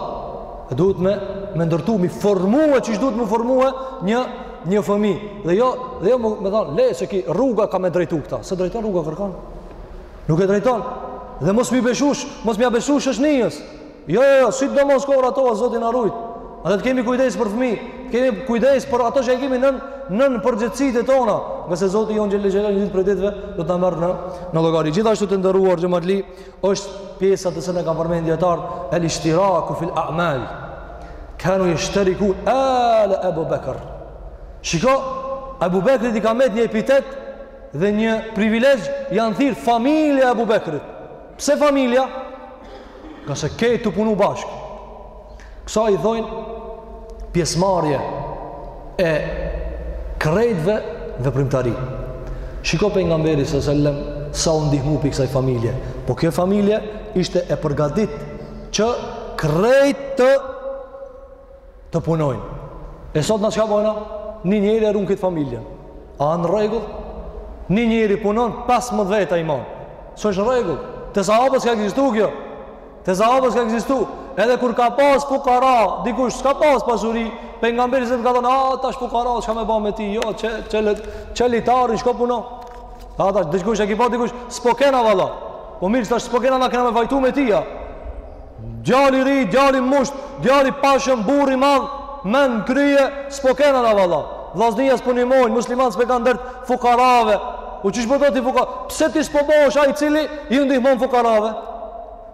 Speaker 1: duhet me, me ndërtu, me formue qysh duhet me formue një, një fëmi. Dhe jo, dhe jo me thonë, le që ki rruga ka me drejtu këta. S'e drejton rruga kërkan. Nuk e drejton. Dhe mos me besu sh, mos me ja besu shoqnisë. Jo, jo, jo, sidomos kohërat tona, Zoti na rujt. A dhe të kemi kujdes për fëmi, të kemi kujdes për ato që e kemi nën, nën përgjegjësitë tona. Ngase Zoti jonë xhele xhele një ditë prej ditëve, do të na merr në, në llogari. Gjithashtu të nderuar xhematli, është pjesa të cilën e kanë përmend dijetarët el ishtiraku fil a'mal kanu yashtarikun al Abu Bakr shiko Abu Bakrit i ka mbet një epitet dhe një privilegj janë thirr familja e Abu Bakrit pse familja ngase kejt punu bashk Kësaj i thojnë pjesëmarrje e krejtve në veprimtari. Shiko Pejgamberi së sellem sa u ndihmu prej kësaj familje. Po kjo familje ishte e përgatit që krejt të të punojnë. E sot na çka bojna? Një njeri e runë këtë familje. A në rregull? Një njeri punon, pesëmdhet veta i man. S'është në rregull. Te sahabët s'ka ekzistu kjo. Te sahabët ka ekzistu, edhe kur ka pas fukara, dikush s'ka pas pasuri, Pejgamberi s'të ka thonë, a, ta është fukara, çka me ba me ti, jo, çu, çu, çu, qe litari, shko puno. A, ta është, dikush e ki pa, dikush, s'po kena valla, po mirë, s'ta është s'po kena, na kena me vajtu me ti, ja. Djal i ri, djali musht, djal i pashëm, burr i madh, men n'krye, s'po kena na valla. Vllaznija s'po nimojnë, muslimant s'pe kanë dert fukarave, u që shpo do ti fukarave, pse ti s'po bohesh ai i cili i ndihmon fukarave,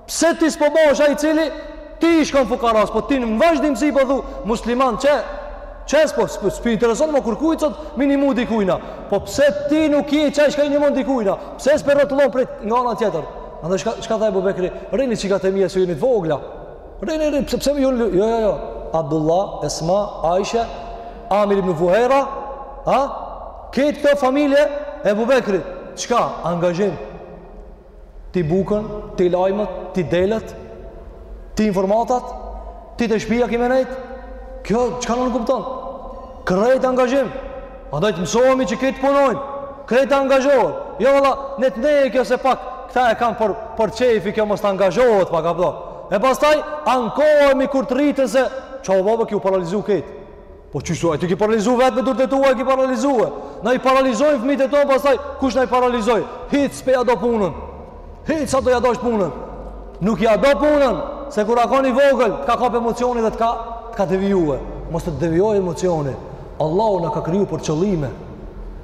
Speaker 1: Pse ti s'po bëhesh ai i cili ti i shkon fukaras, po ti në vazhdimësi po thu muslimant çe çe s'po s'pi intereson më kurkujt sot me i nimu dikujna. Po pse ti nuk je qaj që i nimon dikujna? Pse s'pe rrotullon prej nga ana tjetër? Andaj çka çka tha Ebu Bekri? Rrini çika te mia se jeni të vogla. Rrini rrini pse pse ju jo jo jo. Abdullah, Esma, Aisha, Amir ibn Fuhejra, a? Këtë familje e Ebu Bekrit, çka angazhim? ti bukën, ti lajmet, ti delet, ti informatat, ti te shpia ki me nejt, kjo çka nënkupton? Krejt angazhim, andaj t'mësohemi që kejt të punojnë, krejt angazhohen, jo valla, le të nejë kjo se pak, këta e kam për, për qejfi kjo mos të angazhohet pak, apdo. e pastaj, ankohemi kur të rriten se, ça u bo be kjo u paralizu kejt, Po çu thua, ti ke paralizuar vetë me durt e tua, ke paralizuar. Na i paralizojnë fëmijët tonë, pastaj kush na i paralizoi? Hiç s'pe ja do punën. Hiç s'ja do ja dosh punën. Nuk ja do punën, se kur u kon i vogël, t'ka kap emocioni dhe të ka të ka devijuar. Mos të devijojë emocioni. Allahu na ka kriju për qëllime.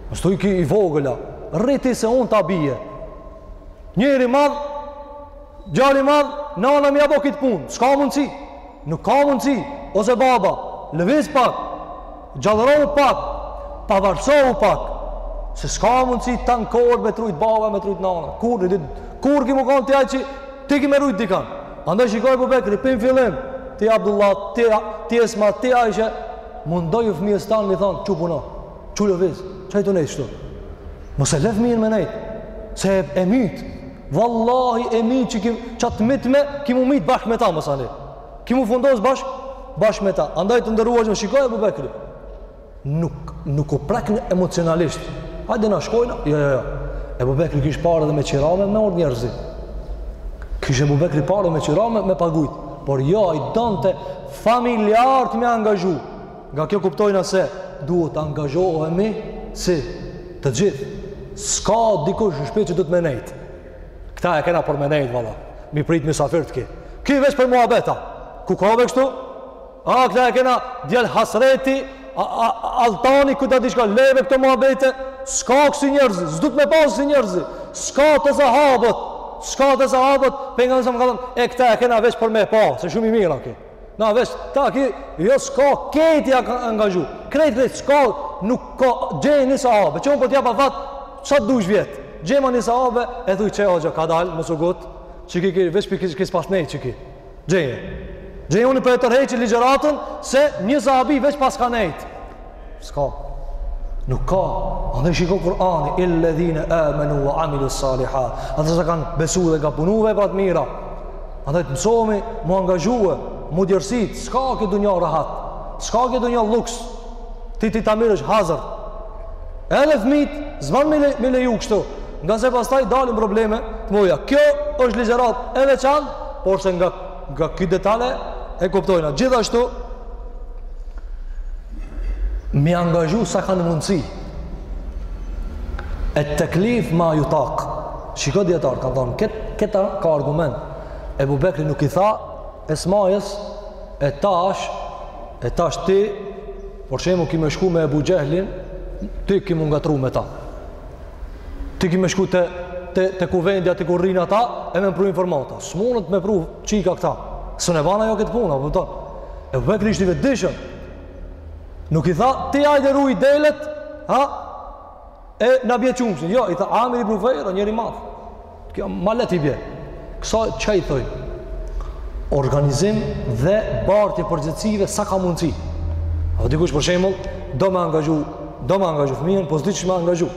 Speaker 1: Mos thuj i vogël a. Rriti se un ta bie. Njeri i madh, djal i madh, nana m'ja bo kit punë. S'ka mundsi. Nuk ka mundësi, ose baba, lëviz pak, gjallërohu pak, pavarësohu pak, se s'ka mundësi tanë kohën me t'rujt baba, me t'rujt nana, kur një ditë, kur ki mu kanë ti ai që ti ki me rujt dikan, andaj shikoje Ebu Bekrin, pi n'fillim, ti Abdullah, ti, ti Esma, ti Ajshe, mundoju fëmijës tan me i thonë, çu puno, çu lëviz, ça je tu nejt shtu, mos e le fmijën me nejt, se e, e myt, Vallahi e myt që ki qatë mitme, ki mu myt bashkë me ta, masandej. Ki mu fundos bashkë, bashkë me ta. Andaj të nderushëm shikoje Ebu Bekrin. Nuk, nuk u prekën emocionalisht. Hajde na shkojna, jo, jo, jo. Ebu Bekri kish pare edhe me qira me marr njerëz. Kish Ebu Bekri pare edhe me qira me pagujt. Por jo, ai donte familjarët me i angazhu. Nga kjo kuptojna se duhet të angazhohemi si të gjithë. S'ka dikush në shpi që duhet me nejt. Këta e kena për me nejt, valla. M'i prit misafirt ki. Ki veç për muabete. Ku ka me kështu? A, këta e kena djal hasreti, a, a, a, altani ku ta di çka leve këto muabete. S'ka kësi njerëzi, s'duhet me pasë kësi njerëzi. S'ka te sahabët, s'ka te sahabët, Pejgamberi alejhi selam ka thënë, e këta e kena veç për me pa, se shumë i mirë, a Na veç ta ki, jo s'ka krejt i ka angazhu. Krejt krejt s'ka, nuk ka, gjeje një sahabe. Qe unë po t'jap afat, sa të dush vjet. Gjema një sahabe, e thuj qe hoxha, ka dalë, mos u ngut, qiki ki, veç për kish, kish pas nejt qiki. Gjeje. Gjeje unë po e tërheq ligjëratën, se një sahabi veç pas ka nejtë. S'ka. Nuk ka. Andaj shiko Kur'ani, illel-ledhine amenu wa amilus-salihat. Ata që kanë besu dhe kanë punu vepra të mira. Andaj të mësohmi m'u angazhue, m'u djersit, s'ka këtë dunja rahat, s'ka këtë dunja luks, ti ti ta mirë është hazër. Edhe fmit, s'ban me, le, me i leju kështu, ngase pastaj dalin probleme të mdhaja. Kjo është ligjëratë e veçantë, por se nga Nga këto detale e kuptojna. Gjithashtu, m'i angazhu sa kanë mundësi. E teklif ma jutak. Shiko dijetarët kanë thonë, këtë, këta ka argument. Ebu Bekri nuk i tha Esmajës, e tash, e tash ti, për shembull ki me shku me Ebu Xhehlin, ti ki m'u ngatrru me ta. Ti ki me shku te, te, te kuvendi aty ku rrinë ata, e me më pru informata. S'mundet me pru çika këta. S'un e ban ajo këtë punë, po thonë. Ebu Bekri ishte i vetëdijshëm. Nuk i tha, ti hajde ruji delet, ha? E na bje qumështin. Jo, i tha Amir ibn Fuhejra, njeri i madh. Kjo ma leht i bje. Kësaj çka i thojnë? Organizim dhe bartje e përgjegjësive sa ka mundësi. A dikush për shembull, do me angazhu, do me angazhu fëmijën, po s'di qysh me angazhu.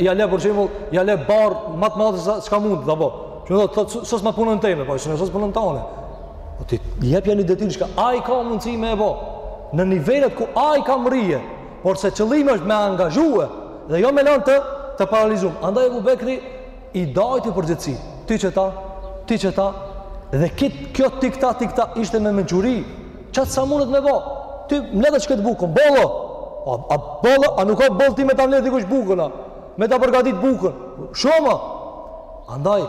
Speaker 1: Ja le për shembull, ja le barrë ma të madhe sa, s'ka mund ta bo. Që me thot, sosma punën teme, po s'un e sos punën tane. Po ti jepja një detyrë çka ai ka mundësi me e bo. Në nivelet ku ai ka mrri, Por se qëllimi është me angazhue dhe jo me lanë të, të paralizum. Andaj Ebu Bekri i dajti përgjegjësi. Ti qeta, ti qeta, dhe kit, kjo ti këta, ti këta, ishte me mençuri. Qatë sa mundet me bo. Ti mledhe qekët bukën, boll o. A, a, boll o, a nuk a boll ty me ta mledh dikush bukën, a? Me ta përgatit bukën. Shumë a. Andaj,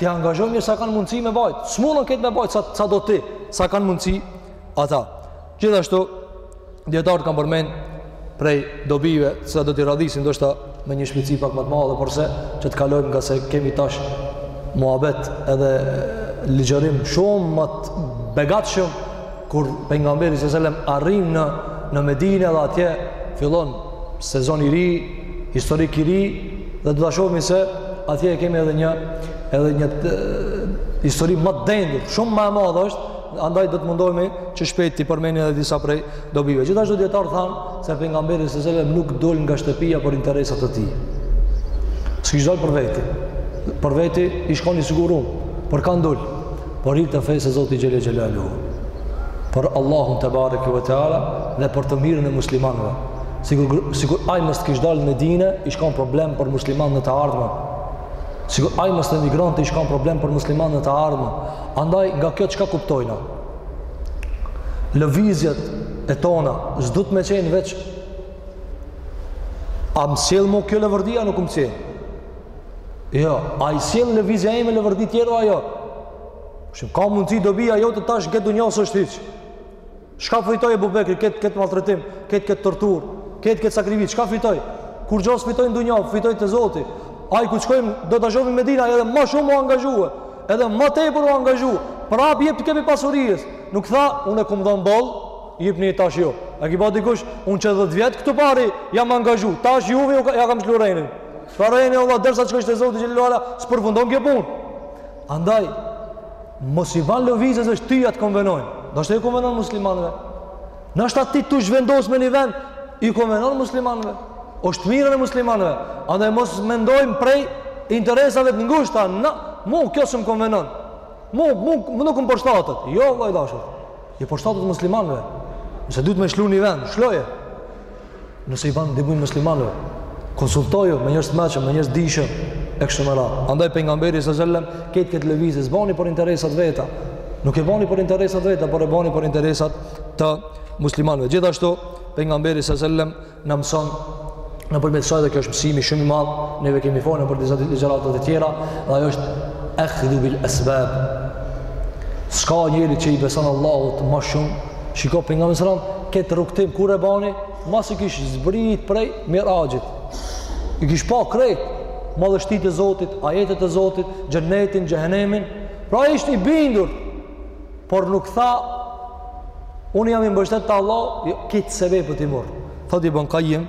Speaker 1: t'i angazhojmë një sa kanë mundësi me bajtë. S'munden këta me bajtë, sa, sa do ti, sa kanë mundësi ata. Gjithashtu, dijetarët kanë përmen prej dobive, të cilat do t'i radhisim, ndoshta me një shpejtësi pak ma të madhe, porse që të kalojmë nga se kemi tash muabet edhe ligjërim shumë ma të begatshëm, kur pejgamberi sa selem arrin në, në Medine dhe atje fillon sezon i ri, historik i ri, dhe do ta shohmi se atje e kemi edhe një, edhe një të, histori ma të dendur, shumë ma e madhe është, Andaj do të mundohemi që shpejt t'i përmendim edhe disa prej dobive. Gjithashtu dijetarët thanë se pejgamberi sa selem nuk dol nga shtëpia për interesa të tij. S'kish dal për veti. Për veti ish kon i sigurum. Por kanë dal për hir të fesë së Zotit xhele xhelaluhu. Për Allahun tebareke ve teala dhe për të mirën e muslimanëve. Sikur, sikur ai mos t'kish dalë në Medine, ish kon problem për muslimanët në të ardhmen. Sikur ai mos të emigronte, ish kon problem për muslimanët në të ardhmen. Andaj nga kjo çka kuptojna? Lëvizjet e tona s'duhet me qenë veç a më sjell mu kjo leverdi a nuk më sjell. Jo, a i sjell lëvizja ime leverdi tjerëve a jo? Shumë ka mundësi dobia jote tash n'këtë dunja s'është hiç. Çka fitoi Ebu Bekri këtë këtë maltretim, këtë këtë torturë, këtë këtë sakrificë, çka fitoi? Kurgjo s'fitoi në dunja, fitoi te Zoti. Ai kur shkojmë do ta shohim n'Medinë edhe ma shumë u angazhu, edhe ma tepër u angazhu. Prap jepke prej pasurisë. Nuk tha unë kum dhon boll, jepni tash ju. A ki pa dikush, unë që 10 vjet këtu pari jam angazhu. Tash juve ja kam shlu renin. S'ka ren vlla derisa t'shkojsh te Zoti xhele ve ala, s'përfundon kjo punë. Andaj, mos i ban lëvizjet veç ty a të konvenojnë. Ndoshta i konvenon muslimanëve. Nashta ti t'u zhvendos me një vend, i konvenon muslimanëve. Osht n'të mirën e muslimanëve. Andaj, mos mendojmë prej interesave të ngushta. Na, mu, kjo s'më konvenon. Mu, mu, mu nuk më përshtatet. Jo, vlla i dashur. I përshtatet muslimanëve. Nëse duhet me shlu një vend, shloje. Nëse i ban dikujt muslimanëve, konsultoju me njerëz të mençëm, me njerëz të dijshëm e kështu me radhë. Andaj pejgamberi sa selam këtë këtë lëvizje s'e bani për interesa t'veta. Nuk e bani për interesa t'veta, por e bani për interesa të muslimanëve. Gjithashtu pejgamberi sa selam na mëson nëpërmjet kësaj dhe kjo është mësimi shumë i madh, neve kemi fol nëpër disa ligjërata të tjera, dhe ajo është akhdhu bil asbab. S'ka njeri që i beson Allahut ma shumë Shiko pejgamberi sa selam, këtë rrugëtim kur e bani, masi kish zbrit prej miraxhit. I kish pa krejt, madhështitë e Zotit, ajetet e Zotit, xhenetin, xhehenemin. Pra ishte i bindur, por nuk tha, unë jam i mbështet te Allahu, jo, krejt sebepet i murr. Thot Ibn Kajim,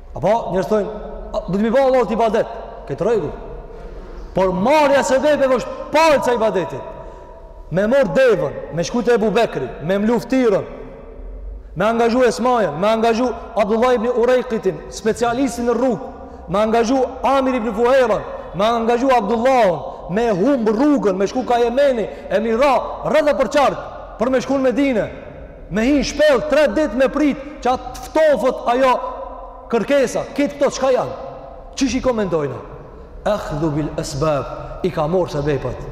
Speaker 1: Apo, njerëz thojnë, do të m'i ba Allahut ibadet, këtë rregull. Por marrja e sebepeve është palca e ibadetit. Me marrë devën, me shku te Ebu Bekri, me mblu ftyrën, me angazhu Esmajën, me angazhu Abdullah ibn Urejkitin, specialistin në rrugë, me angazhu Amir ibn Fuhejran, me angazhu Abdullahën, me humbë rrugën, me shku ka Jemeni, e m'i ra, rreth e përqark, për me shku në Medine, Me hi n'shpellë tre ditë me prit që t'ftofet ajo kërkesa. Këtë këto çka janë? Qysh i komentojna? Ekhdhu bil esbab, i ka marrë sebepet.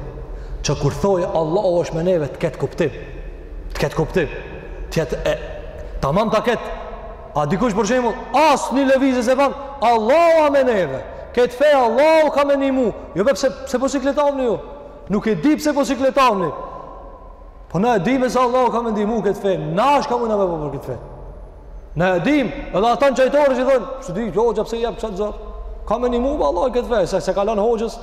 Speaker 1: Që kur thojë Allahu asht me neve të ketë kuptim. Të ketë kuptim. Të jetë e... Tamam të ketë. A dikush për shembull, asni lëvizje s'e ban, Allahu a me neve. Këtë fe Allahu ka me ndihmu. Jo be pse, pse po sikletoheni ju? Nuk e di pse po sikletoheni. Po na e dimë se Allahu ka me ndihmu këtë fe, na çka punojna për këtë fe. Na e dimë, edhe ata në çajtore që thonë, që di, o hoxhë pse e jep qat zor. Ka me ndihmu Allahu këtë fe, se s'e ka lon hoxhës.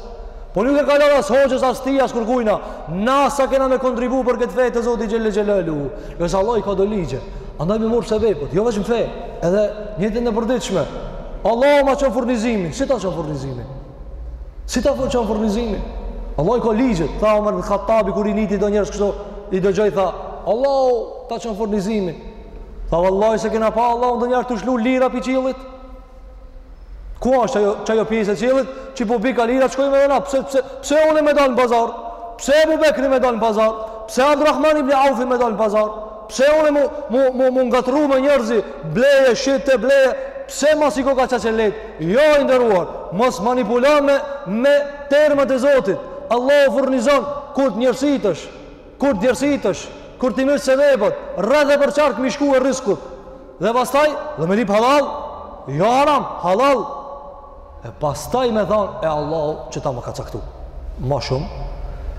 Speaker 1: Po nuk e ka lon as hoxhës, as ty, as kurkujna. Na sa kena me kontribu për këtë fe të Zotit xhel-le xhelaluhu. Se Allahu i ka do ligje, andaj m'i marrë sebepet, jo veç n'fe, edhe n'jetën e përditshme. Allahu ma çon furnizimin, si ta çon furnizimin? Si ta çon furnizimin? Allahu i ka ligjet, tha Omer ibn Hattabi, kur i niti do njerëz kështu, i dëgjoi, tha, Allahu ta çon furnizimin. Tha, vallahi s'e kena pa Allahun ndonjëherë tu lshu lira prej qiellit. Ku është qajo, qajo pjesë e qiellit, që po bika lira, shkojmë edhe na, pse, pse, pse une me dalë në pazar, pse Ebu Bekri me dalë në pazar, pse Abdurrahman ibn Aufi me dalë në pazar, Pse une mu, mu, mu, mu ngatrru me njerëz, bleje, shite, bleje, pse masi koka kaq e lehtë, jo i nderuar, mos manipulo me, me termet e Zotit, Allahu furnizon, kur të njersitesh, kur të djersitesh, kur t'i merr sebepet, rreth e përqark m'i shku rrizkut, dhe pastaj, dhe me lyp hallall, jo haram, hallall, e pastaj me than e Allahu që tamam ka caktu ma shumë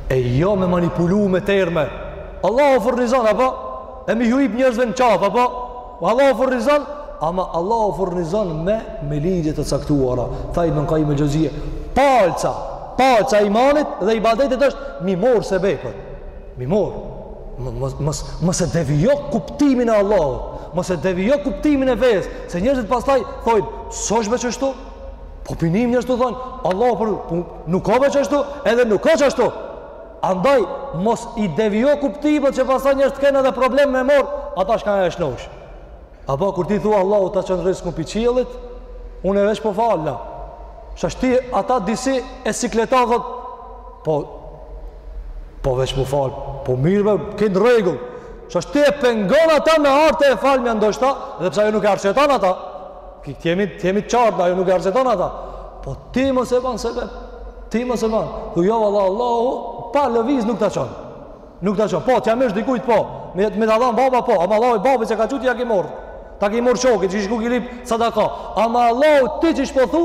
Speaker 1: e jo me manipulu me terme Allahu furnizon apo e m'u hyp njerëzve në qafë apo Allahu furnizon ama Allahu furnizon me me ligje të caktuara andaj me nënkuptim palca palca e imanit dhe ibadetit është m'i marrë sebepet m'i marrë mos e devijo kuptimin e Allahut mos e devijo kuptimin e vet Se njerëzit pastaj thonë, s'është veç ashtu. Po e nijnë njerëz të thonë, Allahu për po, nuk ka veç ashtu, edhe nuk ka ashtu. Andaj mos i devijo kuptimet që pastaj njerëz të kenë edhe problem me marrë, ata çka e shnoshë. Apo kur ti thua Allahu ta çon rrizkun prej qiellit, unë veç po falna. Tashti ata disi sikletohen po Po veç mu fal, po mirë me kënë rregull, që është ti e pengon ata me ardhë e falë një ndoshta, dhe pse ajo nuk e arsyeton ata, të jemi, të jemi qartë, ajo nuk e arsyeton ata, po ti mos e ban sebep, ti mos e ban, e jo valla Allahu, pa lëviz nuk të çon, nuk të çon, po t'ja marrsh dikujt po, me, me ta dhanë baba po, ama Allahu i babi që ka quti ja ki marrë, ta ki marrë shokit, që i shku ki lyp sadaka, ama Allahu ti qysh po thu,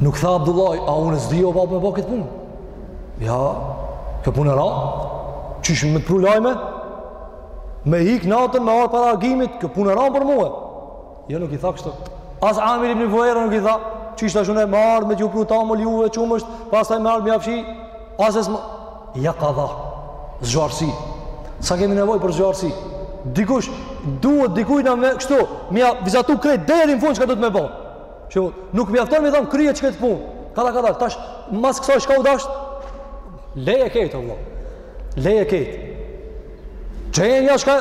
Speaker 1: Nuk tha Abdullahi, a unë s'di o babë me bo këtë punë? Ja, kjo punë e ranë, qysh me të pru lajme, me hik natën, me ardhë para agimit, kjo punë e ranë për mu. Jo, nuk i tha kështu. As Amir ibn Fuhejra nuk i tha, qysh tash unë me ardhë, me t'ju pru tamël juve, qumësht, pastaj me ardhë, me ja fshi, as Esma... Ja ka dhanë, zgjuarsi. Sa kemi nevojë për zgjuarsi? Dikush, duhet dikujna me, kështu, me ja vizatu krejt, deri në fund çka duhet me bo. Që nuk mjafton me i thon kryje qët punë. Ka ta ka ta tash mas kësaj çka u dasht? Leje krejt vëlla. Leje krejt. Çeje një çka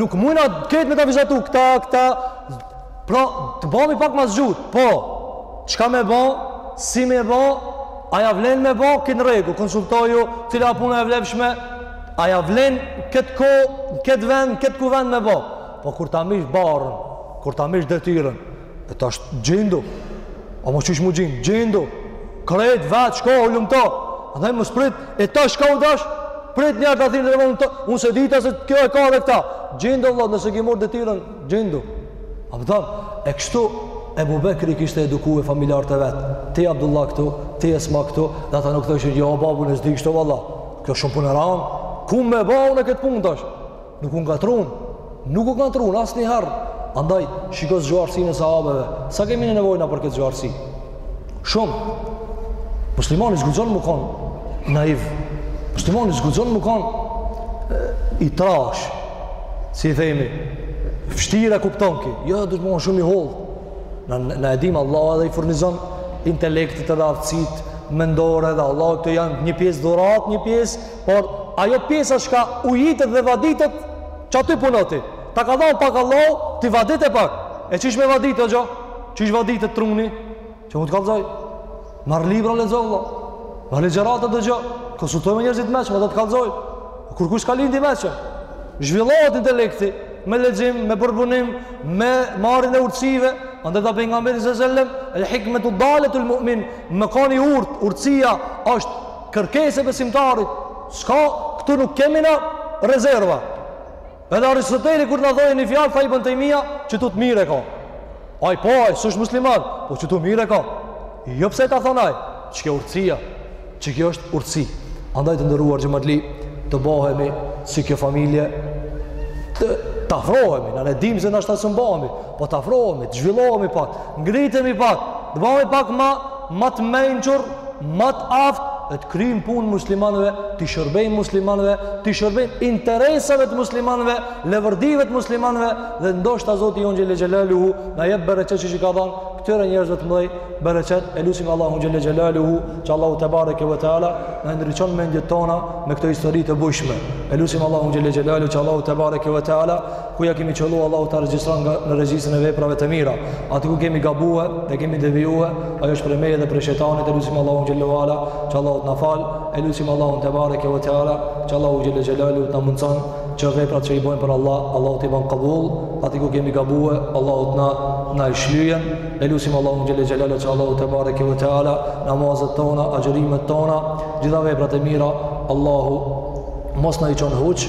Speaker 1: nuk mujna krejt me ta vizatu këta këta. Pra të bohmi pak ma të zgjut. Po. Çka me bo? Si me bo? A ja vlen me bo kë në rregull? Konsultohu, cila punë e vlefshme? A ja vlen kët kohë, kët vend, kët kuvend me bo? Po kur ta marrsh barrën, kur ta marrsh detyrën, E tash gjindu. A mo qysh mu gjind? Gjindu. Krejt, vet, shko, hulumto. Andaj mos prit, e tash çka u dasht, prit njëherë ta thirr, dhe hulumto. Unë s'e dita se kjo e ka edhe këta. Gjindu, vëlla, nëse ki marrë detyrën, gjindu. A më thamë, e kështu, Ebu Bekri i kishte eduku familjarët e vet. Ti Abdullah këtu, ti Esma këtu, dhe ata nuk thoshin, jo, babë unë s'di kështu, valla. Kjo shumë punë e ranë. Ku me ba unë këtë punë tash? Nuk u ngatrrun, nuk u ngatrrun asnjëherë. Andaj shiko zgjuarsinë e sahabeve. Sa kemi nevojë na për këtë zgjuarsi? Shumë. Muslimani s'guxon me kon naiv. Muslimani s'guxon me kon i trashë. Si i themi? Vështirë e kupton ky. Jo, duhet me kon shumë i hollë. Na na e dimë Allahu edhe i furnizon intelektet edhe aftësitë mendore dhe Allahu këto janë një pjesë dhuratë, një pjesë Por ajo pjesa çka ujitet dhe vaditet qaty puno ti. Ta ka dhënë pak Allahu, ti vadite pak. E qysh me vadit hoxhë? Qysh vaditet truni? Qe unë të kallxoj. Marr libra lexo vëlla. Marr ligjërata dëgjo. Konsultohu me njerëz të meçëm, a të kallxoj. Kurkush s'ka lind i meçëm. Zhvillohet intelekti me lexim, me përpunim, me marrjen e urtësive, Andaj tha pejgamberi sallallahu alajhi wasallam, el hikmetu dalatul mu'min, me kan i urtë, urtësia është Kërkesë e besimtarit s'ka, këtu nuk kemi na rezerva. Edhe Aristoteli kur na thon një fjalë tha Ibn Taymija qëtu të mirë ka. Ai po, ai s'është musliman, po qëtu mirë ka. Jo pse ta thon ai, që kjo urtësia, që kjo është urtësi. Andaj të nderuar xhematli të bohemi si kjo familje t'i afrohemi, na ne dimë se na ashtu s'bohemi, po të afrohemi, të zhvillohemi pak, ngritemi pak, të bohemi pak ma ma të mençur, ma të aftë dhe të kryejmë punë muslimanëve, t'i shërbejmë muslimanëve, t'i shërbejmë interesave të muslimanëve, levërdive të muslimanëve dhe ndoshta Zoti jonë Xhele Xhelaluhu na jep bereqet që ja ka dhanë këtyre njerëzve të mëdhej bereqet e lusim Allahun Xhele Xhelaluhu që Allahu tebareke ve teala na ndriçon mendjet tona me këto histori të bujshme e lusim Allahun Xhele Xhelaluhu që Allahu tebareke ve teala ku ja kemi qëllu Allahu ta regjistron në regjistrin e veprave të mira aty ku kemi gabue dhe kemi devijue ajo është prej meje dhe prej shejtanit e lusim Allahun xhelle ve ala që Allahu të na fal e lusim Allahun tebareke ve teala që Allahu xhelle xhelaluhu të na mundëson që veprat që i bojmë për Allah Allahu t'i banë kabul aty ku kemi gabue Allahu të na na i shlyen e lusim Allahun xhelle xhelaluhu që Allahu tebareke ve teala namazet tona, agjerimet tona gjitha veprat e mira Allahu mos na i çon huq